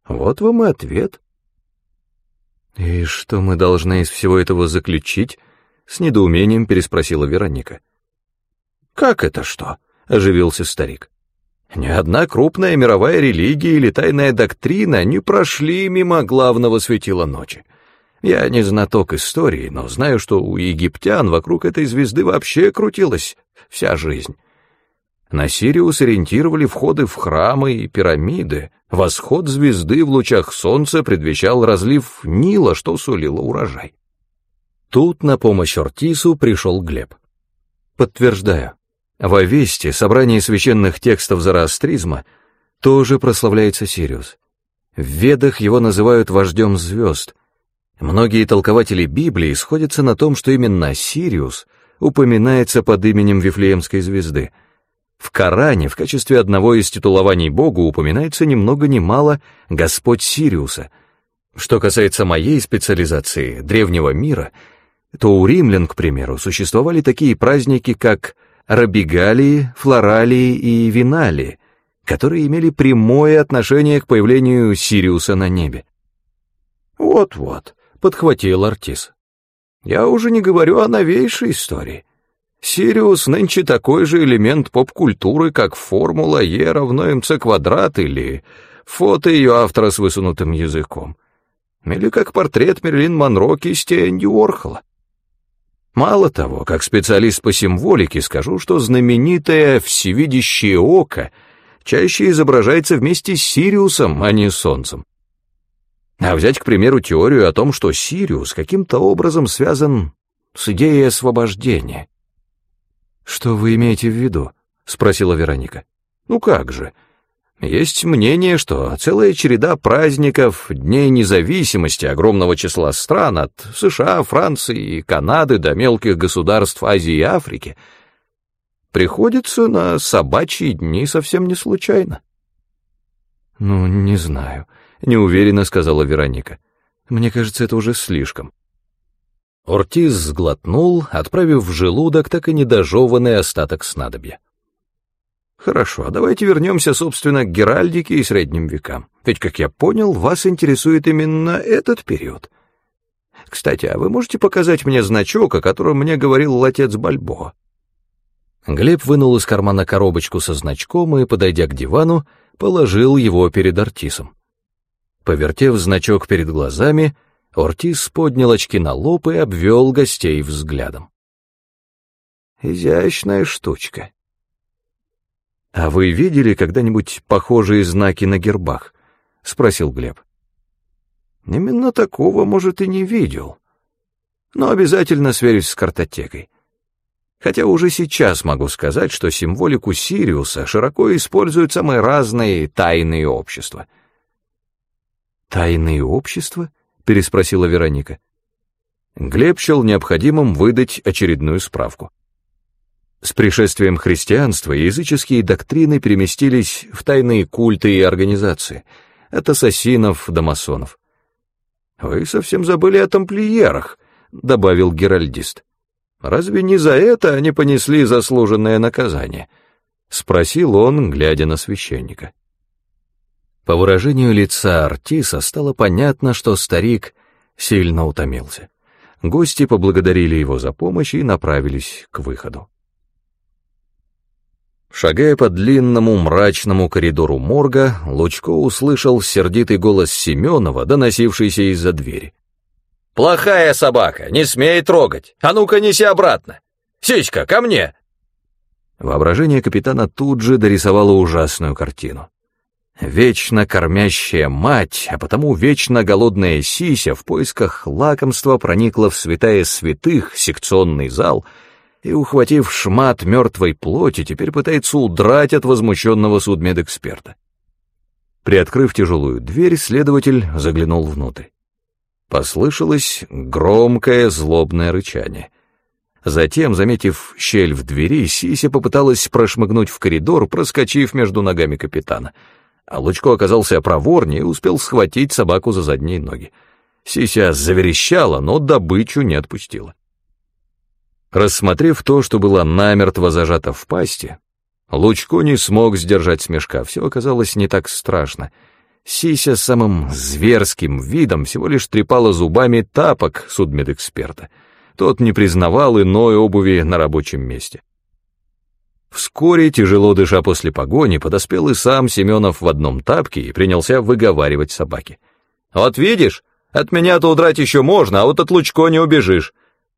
Speaker 1: Вот вам и ответ. «И что мы должны из всего этого заключить?» — с недоумением переспросила Вероника. «Как это что?» — оживился старик. «Ни одна крупная мировая религия или тайная доктрина не прошли мимо главного светила ночи. Я не знаток истории, но знаю, что у египтян вокруг этой звезды вообще крутилось вся жизнь. На Сириус ориентировали входы в храмы и пирамиды, восход звезды в лучах солнца предвещал разлив Нила, что сулило урожай. Тут на помощь Ортису пришел Глеб. Подтверждаю, в Авесте, собрании священных текстов зороастризма, тоже прославляется Сириус. В Ведах его называют вождем звезд. Многие толкователи Библии сходятся на том, что именно Сириус упоминается под именем Вифлеемской звезды. В Коране в качестве одного из титулований Богу упоминается ни много ни мало Господь Сириуса. Что касается моей специализации, древнего мира, то у римлян, к примеру, существовали такие праздники, как Рабигалии, Флоралии и Виналии, которые имели прямое отношение к появлению Сириуса на небе. «Вот-вот», — подхватил Артис. «Я уже не говорю о новейшей истории. Сириус нынче такой же элемент поп-культуры, как формула Е равно МЦ квадрат или фото ее автора с высунутым языком. Или как портрет Мерлин Монро кисти Энди Уорхола. Мало того, как специалист по символике скажу, что знаменитое «всевидящее око» — чаще изображается вместе с Сириусом, а не Солнцем. А взять, к примеру, теорию о том, что Сириус каким-то образом связан с идеей освобождения. «Что вы имеете в виду?» — спросила Вероника. «Ну как же. Есть мнение, что целая череда праздников, дней независимости огромного числа стран, от США, Франции и Канады до мелких государств Азии и Африки — приходится на собачьи дни совсем не случайно. «Ну, не знаю», — неуверенно сказала Вероника. «Мне кажется, это уже слишком». Ортиз сглотнул, отправив в желудок так и недожеванный остаток снадобья. «Хорошо, а давайте вернемся, собственно, к Геральдике и Средним векам. Ведь, как я понял, вас интересует именно этот период. Кстати, а вы можете показать мне значок, о котором мне говорил отец Бальбоа?» Глеб вынул из кармана коробочку со значком и, подойдя к дивану, положил его перед Артисом. Повертев значок перед глазами, Ортис поднял очки на лоб и обвел гостей взглядом. «Изящная штучка». «А вы видели когда-нибудь похожие знаки на гербах?» — спросил Глеб. «Именно такого, может, и не видел. Но обязательно сверюсь с картотекой хотя уже сейчас могу сказать, что символику Сириуса широко используют самые разные тайные общества. «Тайные общества?» — переспросила Вероника. Глеб счел необходимым выдать очередную справку. С пришествием христианства языческие доктрины переместились в тайные культы и организации, от ассасинов до масонов. «Вы совсем забыли о тамплиерах», — добавил геральдист. Разве не за это они понесли заслуженное наказание? Спросил он, глядя на священника. По выражению лица Артиса стало понятно, что старик сильно утомился. Гости поблагодарили его за помощь и направились к выходу. Шагая по длинному мрачному коридору морга, Лучко услышал сердитый голос Семенова, доносившийся из-за двери. Плохая собака, не смей трогать. А ну-ка неси обратно. Сиська, ко мне!» Воображение капитана тут же дорисовало ужасную картину. Вечно кормящая мать, а потому вечно голодная сися в поисках лакомства проникла в святая святых секционный зал и, ухватив шмат мертвой плоти, теперь пытается удрать от возмущенного судмедэксперта. Приоткрыв тяжелую дверь, следователь заглянул внутрь. Послышалось громкое злобное рычание. Затем, заметив щель в двери, Сися попыталась прошмыгнуть в коридор, проскочив между ногами капитана. А Лучко оказался проворнее и успел схватить собаку за задние ноги. Сися заверещала, но добычу не отпустила. Рассмотрев то, что было намертво зажато в пасти, Лучко не смог сдержать смешка, все оказалось не так страшно — Сися самым зверским видом всего лишь трепала зубами тапок судмедэксперта. Тот не признавал иной обуви на рабочем месте. Вскоре, тяжело дыша после погони, подоспел и сам Семенов в одном тапке и принялся выговаривать собаке. «Вот видишь, от меня-то удрать еще можно, а вот от Лучко не убежишь.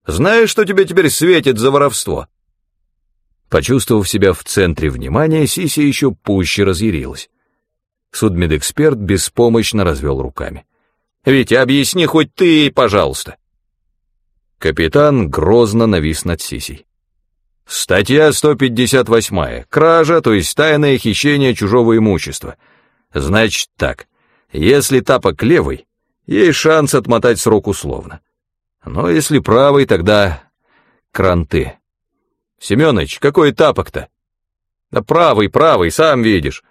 Speaker 1: Знаешь, что тебе теперь светит за воровство?» Почувствовав себя в центре внимания, Сися еще пуще разъярилась. Судмедэксперт беспомощно развел руками. «Витя, объясни хоть ты, пожалуйста!» Капитан грозно навис над Сисей. Статья 158. Кража, то есть тайное хищение чужого имущества. Значит так, если тапок левый, есть шанс отмотать срок условно. Но если правый, тогда кранты. Семёныч, какой тапок-то? Да правый, правый, сам видишь.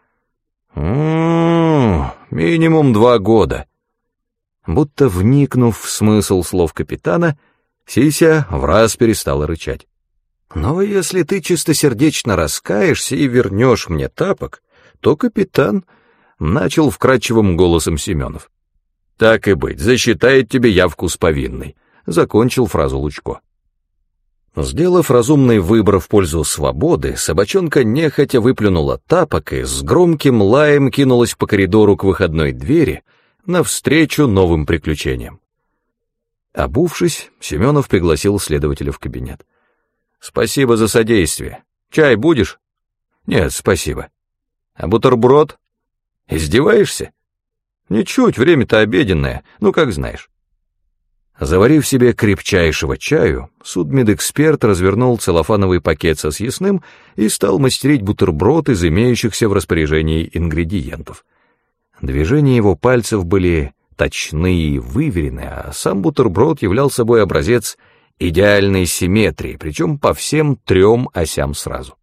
Speaker 1: М -м -м, минимум два года. Будто вникнув в смысл слов капитана, Сися в раз перестала рычать. Но если ты чистосердечно раскаешься и вернешь мне тапок, то капитан начал вкрадчивым голосом Семенов. Так и быть, засчитает тебе явку с повинной, закончил фразу Лучко. Сделав разумный выбор в пользу свободы, собачонка нехотя выплюнула тапок и с громким лаем кинулась по коридору к выходной двери навстречу новым приключениям. Обувшись, Семенов пригласил следователя в кабинет. Спасибо за содействие. Чай будешь? Нет, спасибо. А бутерброд? Издеваешься? Ничуть, время-то обеденное, ну как знаешь. Заварив себе крепчайшего чаю, судмедэксперт развернул целлофановый пакет со съестным и стал мастерить бутерброд из имеющихся в распоряжении ингредиентов. Движения его пальцев были точны и выверены, а сам бутерброд являл собой образец идеальной симметрии, причем по всем трем осям сразу.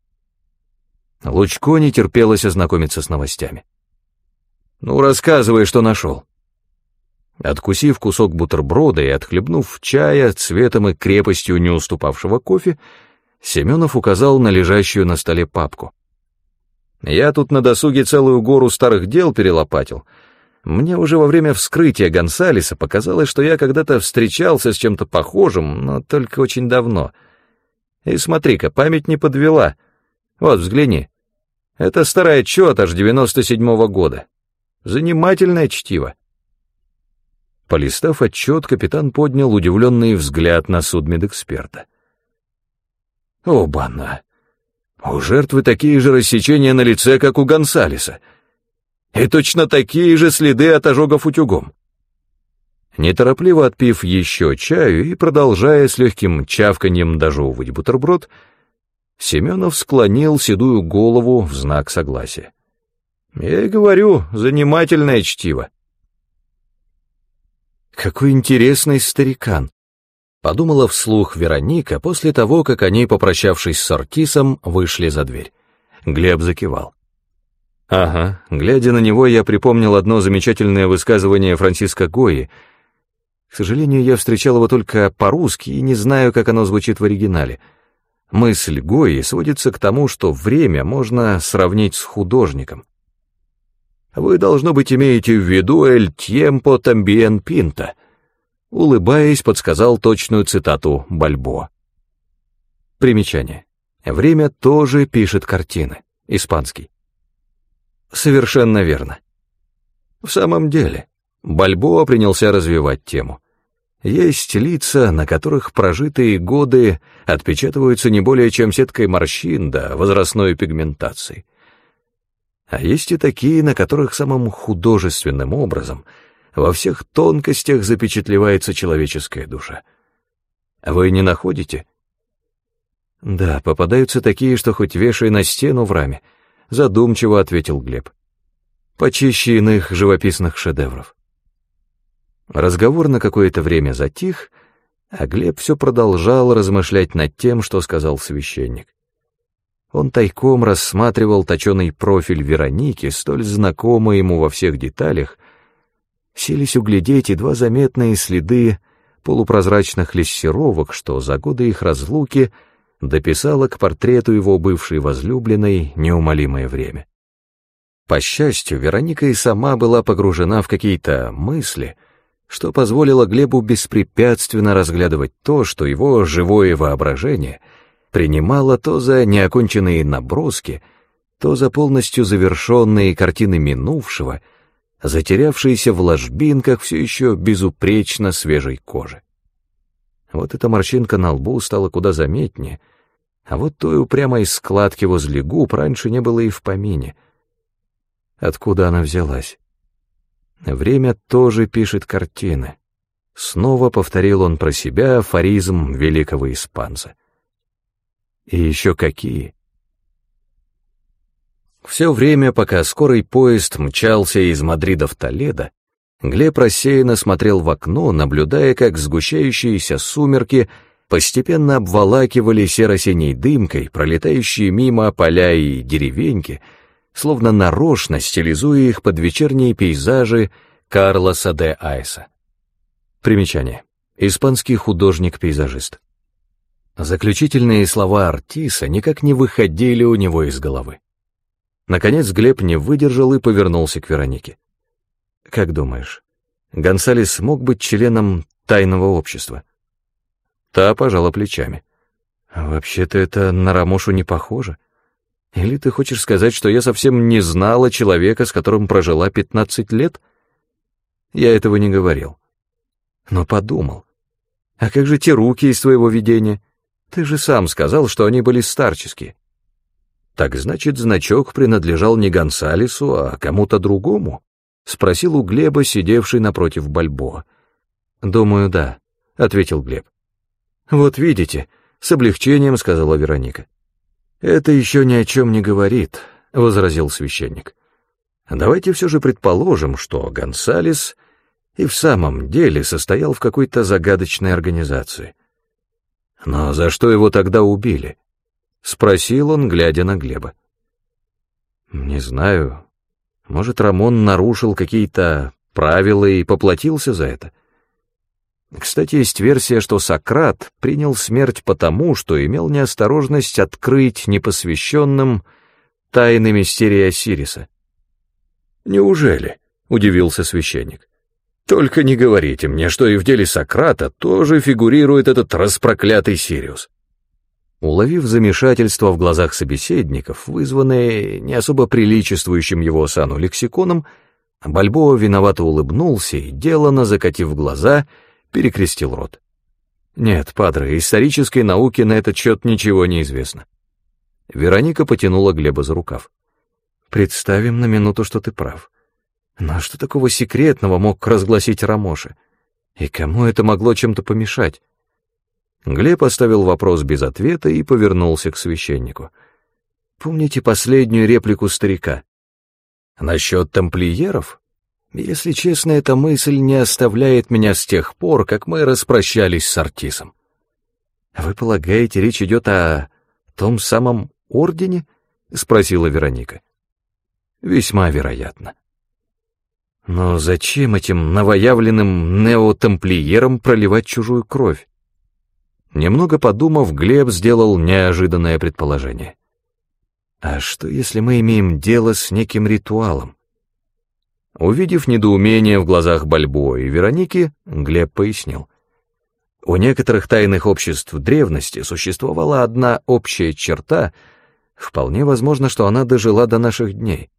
Speaker 1: Лучко не терпелось ознакомиться с новостями. «Ну, рассказывай, что нашел». Откусив кусок бутерброда и отхлебнув чая цветом и крепостью не уступавшего кофе, Семенов указал на лежащую на столе папку. «Я тут на досуге целую гору старых дел перелопатил», мне уже во время вскрытия Гонсалеса показалось, что я когда-то встречался с чем-то похожим, но только очень давно. И смотри-ка, память не подвела. Вот, взгляни. Это старый отчет аж 97-го года. Занимательное чтиво. Полистав отчет, капитан поднял удивленный взгляд на судмедэксперта. Оба-на! У жертвы такие же рассечения на лице, как у Гонсалеса и точно такие же следы от ожогов утюгом. Неторопливо отпив еще чаю и продолжая с легким чавканьем дожевывать бутерброд, Семенов склонил седую голову в знак согласия. «Я и говорю, занимательное чтиво». «Какой интересный старикан!» — подумала вслух Вероника после того, как они, попрощавшись с Артисом, вышли за дверь. Глеб закивал. Ага, глядя на него, я припомнил одно замечательное высказывание Франциска Гои. К сожалению, я встречал его только по-русски и не знаю, как оно звучит в оригинале. Мысль Гои сводится к тому, что время можно сравнить с художником. Вы, должно быть, имеете в виду «эль tiempo también pinta», улыбаясь, подсказал точную цитату Бальбо. Примечание. Время тоже пишет картины. Испанский. Совершенно верно. В самом деле, Бальбоа принялся развивать тему. Есть лица, на которых прожитые годы отпечатываются не более чем сеткой морщин да возрастной пигментацией. А есть и такие, на которых самым художественным образом во всех тонкостях запечатлевается человеческая душа. Вы не находите? Да, попадаются такие, что хоть вешай на стену в раме — задумчиво ответил Глеб. Почище иных живописных шедевров. Разговор на какое-то время затих, а Глеб все продолжал размышлять над тем, что сказал священник. Он тайком рассматривал точеный профиль Вероники, столь знакомый ему во всех деталях, селись углядеть едва заметные следы полупрозрачных лессировок, что за годы их разлуки — дописала к портрету его бывшей возлюбленной неумолимое время. По счастью, Вероника и сама была погружена в какие-то мысли, что позволило Глебу беспрепятственно разглядывать то, что его живое воображение принимало то за неоконченные наброски, то за полностью завершенные картины минувшего, затерявшиеся в ложбинках все еще безупречно свежей кожи. Вот эта морщинка на лбу стала куда заметнее, А вот той упрямой складки возле губ раньше не было и в помине. Откуда она взялась? Время тоже пишет картины. Снова повторил он про себя афоризм великого испанца. И еще какие? Все время, пока скорый поезд мчался из Мадрида в Толедо, Глеб рассеянно смотрел в окно, наблюдая, как сгущающиеся сумерки постепенно обволакивали серо-синей дымкой пролетающие мимо поля и деревеньки, словно нарочно стилизуя их под вечерние пейзажи Карлоса де Айса. Примечание. Испанский художник-пейзажист. Заключительные слова Артиса никак не выходили у него из головы. Наконец Глеб не выдержал и повернулся к Веронике. «Как думаешь, Гонсалес мог быть членом тайного общества?» Та пожала плечами. «Вообще-то это на Рамошу не похоже. Или ты хочешь сказать, что я совсем не знала человека, с которым прожила пятнадцать лет?» Я этого не говорил. Но подумал. А как же те руки из твоего видения? Ты же сам сказал, что они были старческие. Так значит, значок принадлежал не Гонсалесу, а кому-то другому? Спросил у Глеба, сидевший напротив Бальбоа. Думаю, да, ответил Глеб. Вот видите, с облегчением сказала Вероника. Это еще ни о чем не говорит, возразил священник. Давайте все же предположим, что Гонсалес и в самом деле состоял в какой-то загадочной организации. Но за что его тогда убили? — спросил он, глядя на Глеба. «Не знаю. Может, Рамон нарушил какие-то правила и поплатился за это? Кстати, есть версия, что Сократ принял смерть потому, что имел неосторожность открыть непосвященным тайны мистерии Осириса». «Неужели?» — удивился священник. «Только не говорите мне, что и в деле Сократа тоже фигурирует этот распроклятый Сириус». Уловив замешательство в глазах собеседников, вызванное не особо приличествующим его сану лексиконом, Бальбоа виновато улыбнулся и, делано закатив глаза, перекрестил рот. «Нет, падре, исторической науке на этот счет ничего не известно». Вероника потянула Глеба за рукав. «Представим на минуту, что ты прав. Но что такого секретного мог разгласить Рамоши? И кому это могло чем-то помешать?» Глеб оставил вопрос без ответа и повернулся к священнику. «Помните последнюю реплику старика? Насчет тамплиеров? Если честно, эта мысль не оставляет меня с тех пор, как мы распрощались с Артисом. Вы полагаете, речь идет о том самом ордене?» — спросила Вероника. «Весьма вероятно». Но зачем этим новоявленным неотамплиерам проливать чужую кровь? Немного подумав, Глеб сделал неожиданное предположение. А что, если мы имеем дело с неким ритуалом? Увидев недоумение в глазах Бальбо и Вероники, Глеб пояснил. У некоторых тайных обществ древности существовала одна общая черта, вполне возможно, что она дожила до наших дней.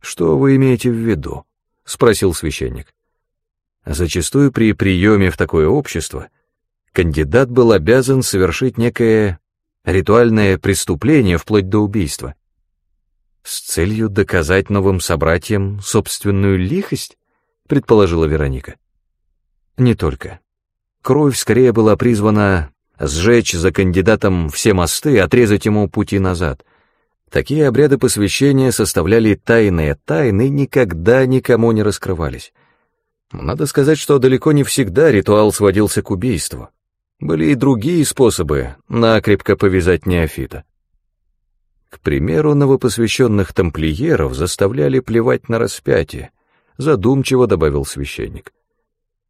Speaker 1: «Что вы имеете в виду?» — спросил священник. Зачастую при приеме в такое общество кандидат был обязан совершить некое ритуальное преступление вплоть до убийства. С целью доказать новым собратьям собственную лихость, предположила Вероника. Не только. Кровь скорее была призвана сжечь за кандидатом все мосты и отрезать ему пути назад. Такие обряды посвящения составляли тайные тайны никогда никому не раскрывались. Надо сказать, что далеко не всегда ритуал сводился к убийству. Были и другие способы накрепко повязать неофита. К примеру, новопосвященных тамплиеров заставляли плевать на распятие, задумчиво добавил священник.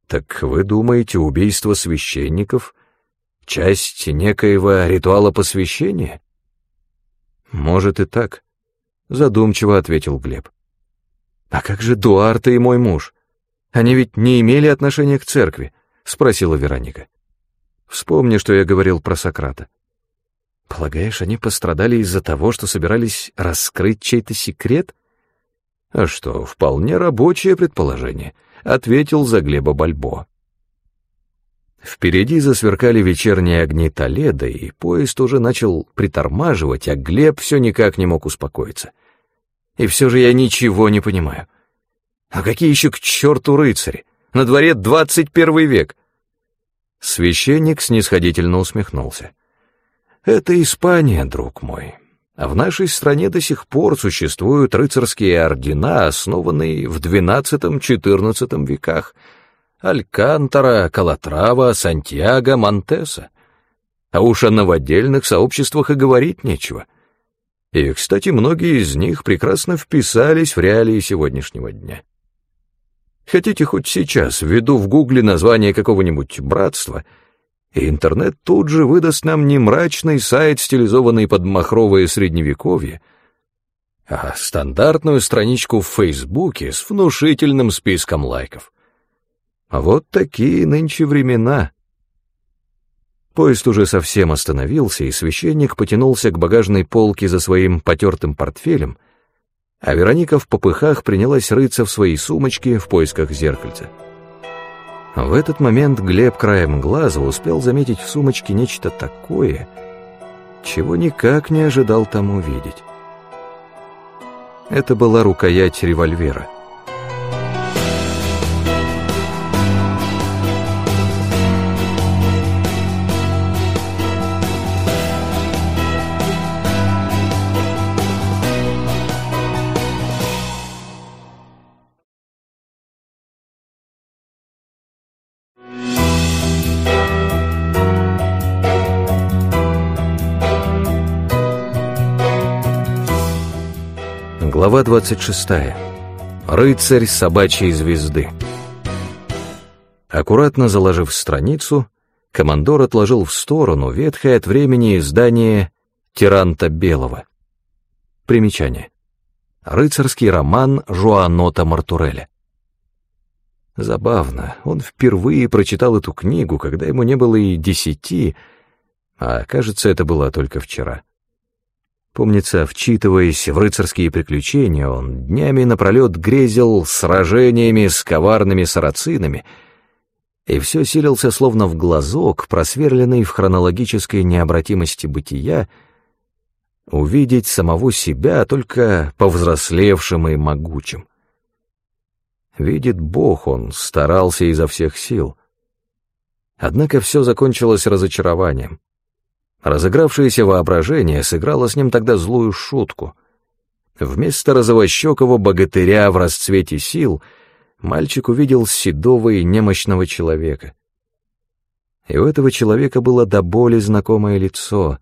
Speaker 1: Так вы думаете, убийство священников — часть некоего ритуала посвящения? Может и так, задумчиво ответил Глеб. А как же Дуарта и мой муж? Они ведь не имели отношения к церкви, спросила Вероника. Вспомни, что я говорил про Сократа. Полагаешь, они пострадали из-за того, что собирались раскрыть чей-то секрет? А что, вполне рабочее предположение, ответил за Глеба Бальбо. Впереди засверкали вечерние огни Толеда, и поезд уже начал притормаживать, а Глеб все никак не мог успокоиться. И все же я ничего не понимаю. А какие еще к черту рыцари? На дворе двадцать первый век. Священник снисходительно усмехнулся. Это Испания, друг мой. А в нашей стране до сих пор существуют рыцарские ордена, основанные в XII-XIV веках — Алькантара, Калатрава, Сантьяго, Монтеса. А уж о новодельных сообществах и говорить нечего. И, кстати, многие из них прекрасно вписались в реалии сегодняшнего дня. Хотите хоть сейчас введу в гугле название какого-нибудь братства, и интернет тут же выдаст нам не мрачный сайт, стилизованный под махровое средневековье, а стандартную страничку в Фейсбуке с внушительным списком лайков. Вот такие нынче времена. Поезд уже совсем остановился, и священник потянулся к багажной полке за своим потертым портфелем, а Вероника в попыхах принялась рыться в своей сумочке в поисках зеркальца. В этот момент Глеб краем глаза успел заметить в сумочке нечто такое, чего никак не ожидал там увидеть. Это была рукоять револьвера — Глава 26. Рыцарь собачьей звезды. Аккуратно заложив страницу, командор отложил в сторону ветхое от времени издание «Тиранта Белого». Примечание. Рыцарский роман Жуанота Мартуреля. Забавно, он впервые прочитал эту книгу, когда ему не было и десяти, а, кажется, это было только вчера. Помнится, вчитываясь в рыцарские приключения, он днями напролет грезил сражениями с коварными сарацинами и все силился словно в глазок, просверленный в хронологической необратимости бытия, увидеть самого себя только повзрослевшим и могучим. Видит Бог, он старался изо всех сил. Однако все закончилось разочарованием. Разыгравшееся воображение сыграло с ним тогда злую шутку. Вместо розовощекого богатыря в расцвете сил мальчик увидел седого и немощного человека. И у этого человека было до боли знакомое лицо,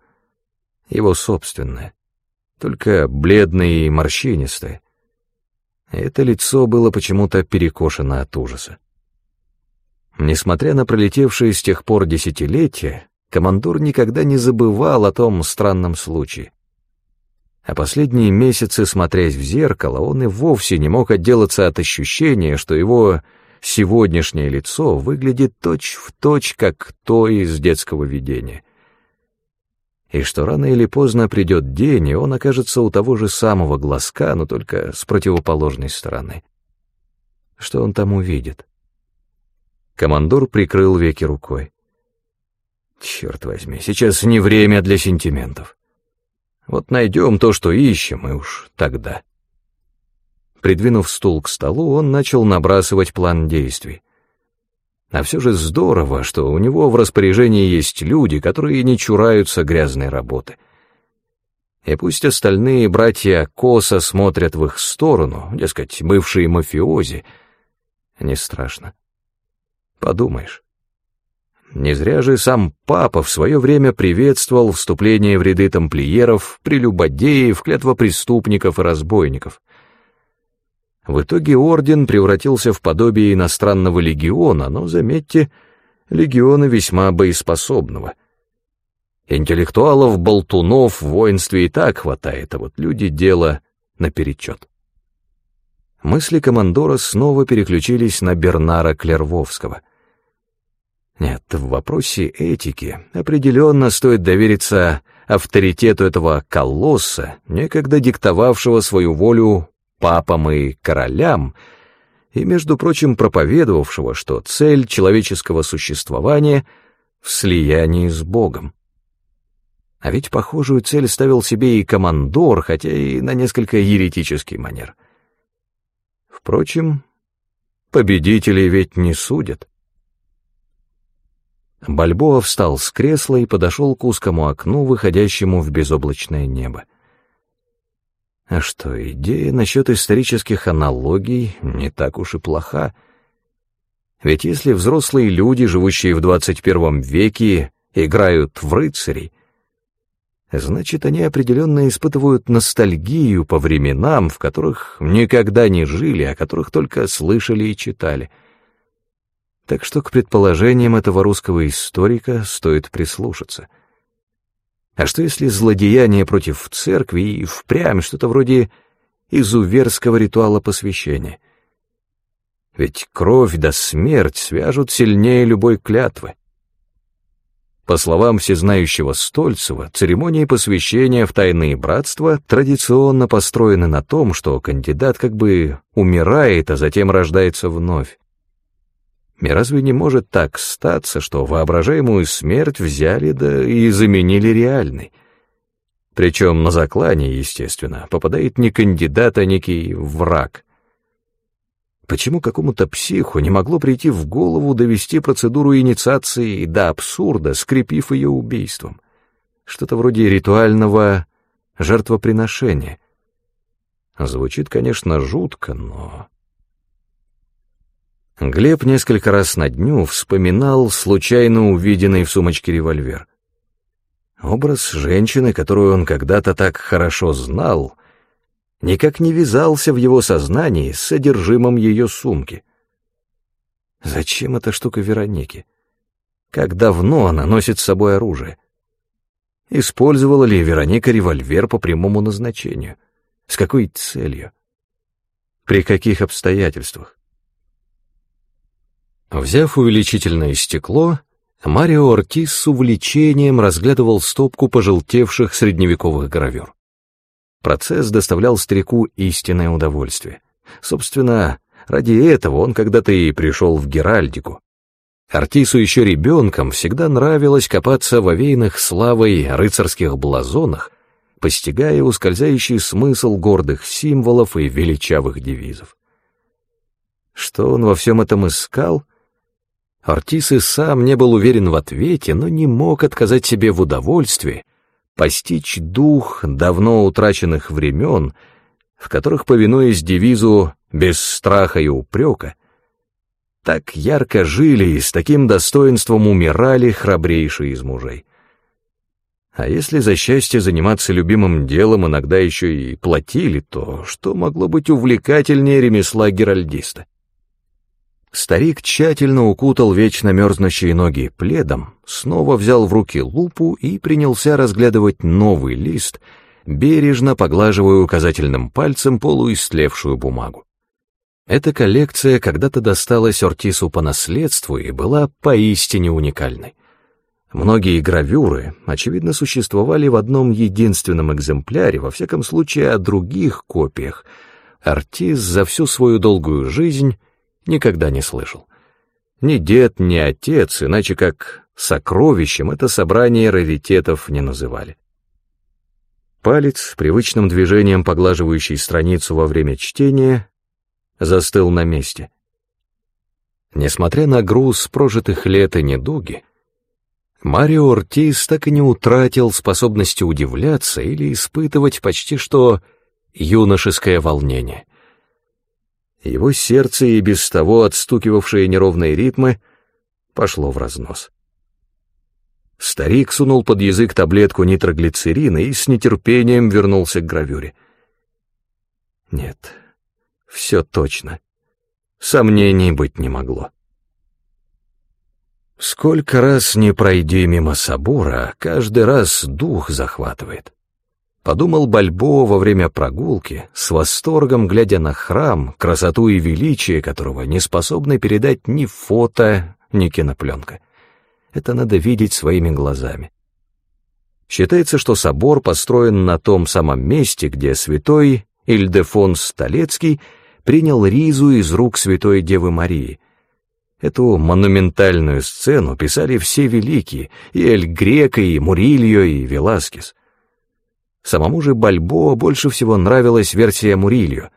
Speaker 1: его собственное, только бледное и морщинистое. Это лицо было почему-то перекошено от ужаса. Несмотря на пролетевшие с тех пор десятилетия, командор никогда не забывал о том странном случае. А последние месяцы, смотрясь в зеркало, он и вовсе не мог отделаться от ощущения, что его сегодняшнее лицо выглядит точь-в-точь, точь, как то из детского видения. И что рано или поздно придет день, и он окажется у того же самого глазка, но только с противоположной стороны. Что он там увидит? Командор прикрыл веки рукой. Черт возьми, сейчас не время для сентиментов. Вот найдем то, что ищем, и уж тогда. Придвинув стул к столу, он начал набрасывать план действий. А все же здорово, что у него в распоряжении есть люди, которые не чураются грязной работы. И пусть остальные братья косо смотрят в их сторону, дескать, бывшие мафиози, не страшно. Подумаешь, не зря же сам папа в свое время приветствовал вступление в ряды тамплиеров, прелюбодеев, клятвопреступников и разбойников. В итоге орден превратился в подобие иностранного легиона, но, заметьте, легиона весьма боеспособного. Интеллектуалов, болтунов в воинстве и так хватает, а вот люди дело наперечет. Мысли командора снова переключились на Бернара Клервовского — нет, в вопросе этики определенно стоит довериться авторитету этого колосса, некогда диктовавшего свою волю папам и королям, и, между прочим, проповедовавшего, что цель человеческого существования в слиянии с Богом. А ведь похожую цель ставил себе и командор, хотя и на несколько еретический манер. Впрочем, победителей ведь не судят. Бальбоа встал с кресла и подошел к узкому окну, выходящему в безоблачное небо. А что, идея насчет исторических аналогий не так уж и плоха. Ведь если взрослые люди, живущие в 21 веке, играют в рыцарей, значит, они определенно испытывают ностальгию по временам, в которых никогда не жили, о которых только слышали и читали. Так что к предположениям этого русского историка стоит прислушаться — а что если злодеяние против церкви и впрямь что-то вроде изуверского ритуала посвящения? Ведь кровь да смерть свяжут сильнее любой клятвы. По словам всезнающего Стольцева, церемонии посвящения в тайные братства традиционно построены на том, что кандидат как бы умирает, а затем рождается вновь. И разве не может так статься, что воображаемую смерть взяли да и заменили реальной? Причем на заклание, естественно, попадает не кандидат, а некий враг. Почему какому-то психу не могло прийти в голову довести процедуру инициации до абсурда, скрепив ее убийством? Что-то вроде ритуального жертвоприношения. Звучит, конечно, жутко, но Глеб несколько раз на дню вспоминал случайно увиденный в сумочке револьвер. Образ женщины, которую он когда-то так хорошо знал, никак не вязался в его сознании с содержимым ее сумки. Зачем эта штука Веронике? Как давно она носит с собой оружие? Использовала ли Вероника револьвер по прямому назначению? С какой целью? При каких обстоятельствах? Взяв увеличительное стекло, Марио Ортис с увлечением разглядывал стопку пожелтевших средневековых гравюр. Процесс доставлял старику истинное удовольствие. Собственно, ради этого он когда-то и пришел в Геральдику. Артису еще ребенком всегда нравилось копаться в овеянных славой рыцарских блазонах, постигая ускользающий смысл гордых символов и величавых девизов. Что он во всем этом искал — Артис и сам не был уверен в ответе, но не мог отказать себе в удовольствии постичь дух давно утраченных времен, в которых, повинуясь девизу «без страха и упрека», так ярко жили и с таким достоинством умирали храбрейшие из мужей. А если за счастье заниматься любимым делом иногда еще и платили, то что могло быть увлекательнее ремесла геральдиста? Старик тщательно укутал вечно мерзнущие ноги пледом, снова взял в руки лупу и принялся разглядывать новый лист, бережно поглаживая указательным пальцем полуистлевшую бумагу. Эта коллекция когда-то досталась Ортису по наследству и была поистине уникальной. Многие гравюры, очевидно, существовали в одном единственном экземпляре, во всяком случае о других копиях. Артис за всю свою долгую жизнь никогда не слышал. Ни дед, ни отец, иначе как сокровищем это собрание раритетов не называли. Палец, привычным движением поглаживающий страницу во время чтения, застыл на месте. Несмотря на груз прожитых лет и недуги, Марио Ортис так и не утратил способности удивляться или испытывать почти что юношеское волнение — его сердце, и без того отстукивавшие неровные ритмы, пошло в разнос. Старик сунул под язык таблетку нитроглицерина и с нетерпением вернулся к гравюре. Нет, все точно. Сомнений быть не могло. Сколько раз не пройди мимо собора, каждый раз дух захватывает. Подумал Бальбо во время прогулки, с восторгом глядя на храм, красоту и величие которого не способны передать ни фото, ни кинопленка. Это надо видеть своими глазами. Считается, что собор построен на том самом месте, где святой Ильдефонс Столецкий принял ризу из рук святой Девы Марии. Эту монументальную сцену писали все великие, и Эль Греко, и Мурильо, и Веласкес. Самому же Бальбоа больше всего нравилась версия Мурильо.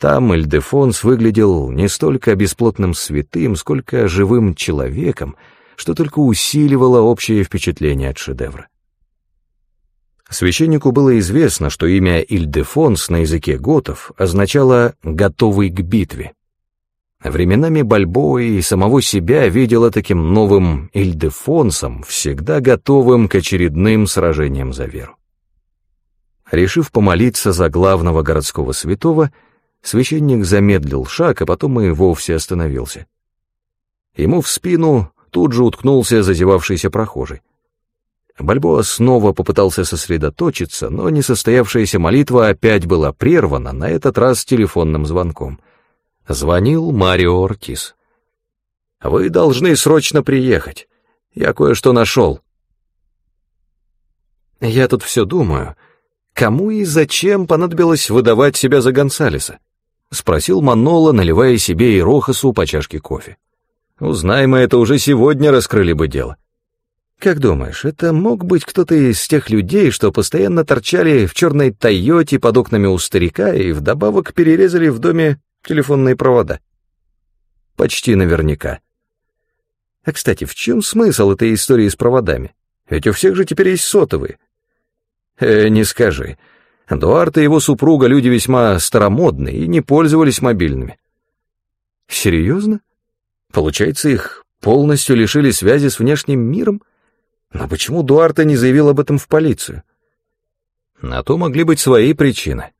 Speaker 1: Там Эльдефонс выглядел не столько бесплотным святым, сколько живым человеком, что только усиливало общее впечатление от шедевра. Священнику было известно, что имя Ильдефонс на языке готов означало «готовый к битве». Временами Бальбоа и самого себя видела таким новым Ильдефонсом, всегда готовым к очередным сражениям за веру. Решив помолиться за главного городского святого, священник замедлил шаг, а потом и вовсе остановился. Ему в спину тут же уткнулся зазевавшийся прохожий. Бальбоа снова попытался сосредоточиться, но несостоявшаяся молитва опять была прервана, на этот раз телефонным звонком. Звонил Марио Ортис. «Вы должны срочно приехать. Я кое-что нашел». «Я тут все думаю, кому и зачем понадобилось выдавать себя за Гонсалеса?» — спросил Манола, наливая себе и Рохасу по чашке кофе. «Узнаем мы это уже сегодня, раскрыли бы дело». Как думаешь, это мог быть кто-то из тех людей, что постоянно торчали в черной Тойоте под окнами у старика и вдобавок перерезали в доме телефонные провода? Почти наверняка. А, кстати, в чем смысл этой истории с проводами? Ведь у всех же теперь есть сотовые. Э, не скажи. Дуарт и его супруга люди весьма старомодные и не пользовались мобильными. Серьезно? Получается, их полностью лишили связи с внешним миром? — но почему Дуарте не заявил об этом в полицию? На то могли быть свои причины.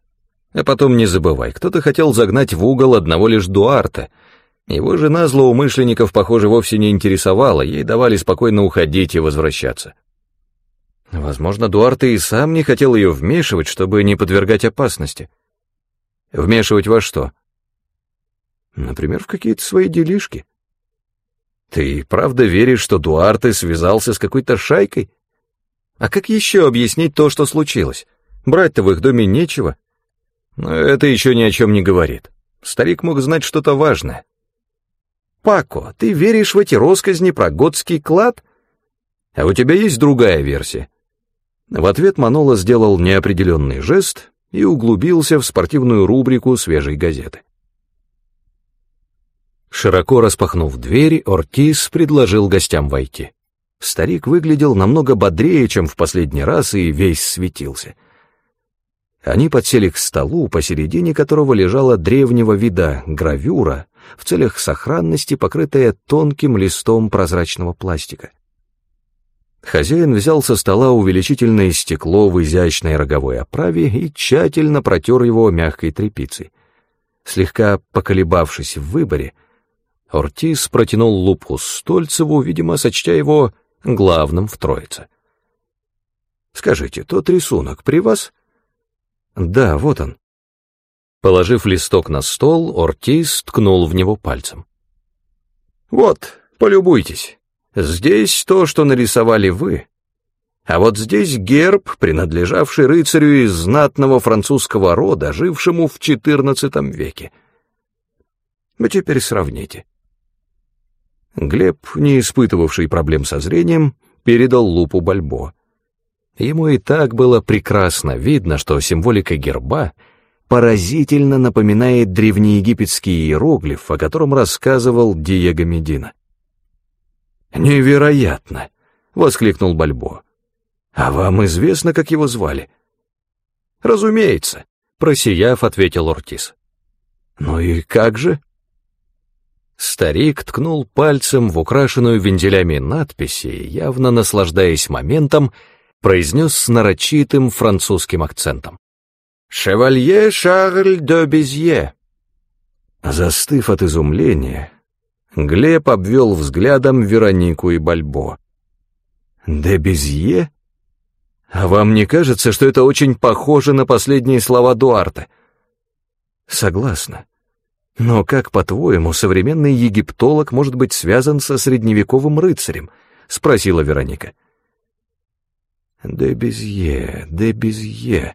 Speaker 1: А потом не забывай, кто-то хотел загнать в угол одного лишь Дуарта. Его жена злоумышленников, похоже, вовсе не интересовала, ей давали спокойно уходить и возвращаться. Возможно, Дуарте и сам не хотел ее вмешивать, чтобы не подвергать опасности. Вмешивать во что? Например, в какие-то свои делишки. Ты правда веришь, что Дуарте связался с какой-то шайкой? А как еще объяснить то, что случилось? Брать-то в их доме нечего. Но это еще ни о чем не говорит. Старик мог знать что-то важное. Пако, ты веришь в эти росказни про готский клад? А у тебя есть другая версия? В ответ Манола сделал неопределенный жест и углубился в спортивную рубрику свежей газеты. Широко распахнув дверь, Ортис предложил гостям войти. Старик выглядел намного бодрее, чем в последний раз, и весь светился. Они подсели к столу, посередине которого лежала древнего вида гравюра, в целях сохранности, покрытая тонким листом прозрачного пластика. Хозяин взял со стола увеличительное стекло в изящной роговой оправе и тщательно протер его мягкой тряпицей. Слегка поколебавшись в выборе, Ортис протянул лупу Стольцеву, видимо, сочтя его главным в троице. «Скажите, тот рисунок при вас?» «Да, вот он». Положив листок на стол, Ортис ткнул в него пальцем. «Вот, полюбуйтесь. Здесь то, что нарисовали вы. А вот здесь герб, принадлежавший рыцарю из знатного французского рода, жившему в XIV веке. Вы теперь сравните». Глеб, не испытывавший проблем со зрением, передал лупу Бальбо. Ему и так было прекрасно видно, что символика герба поразительно напоминает древнеегипетский иероглиф, о котором рассказывал Диего Медина. «Невероятно!» — воскликнул Бальбо. «А вам известно, как его звали?» «Разумеется», — просияв, ответил Ортис. «Ну и как же?» Старик ткнул пальцем в украшенную вензелями надписи явно наслаждаясь моментом, произнес с нарочитым французским акцентом. «Шевалье Шарль де Безье». Застыв от изумления, Глеб обвел взглядом Веронику и Бальбо. «Де Безье? А вам не кажется, что это очень похоже на последние слова Дуарта?» «Согласна. Но как, по-твоему, современный египтолог может быть связан со средневековым рыцарем? Спросила Вероника. Де Безье, де Безье,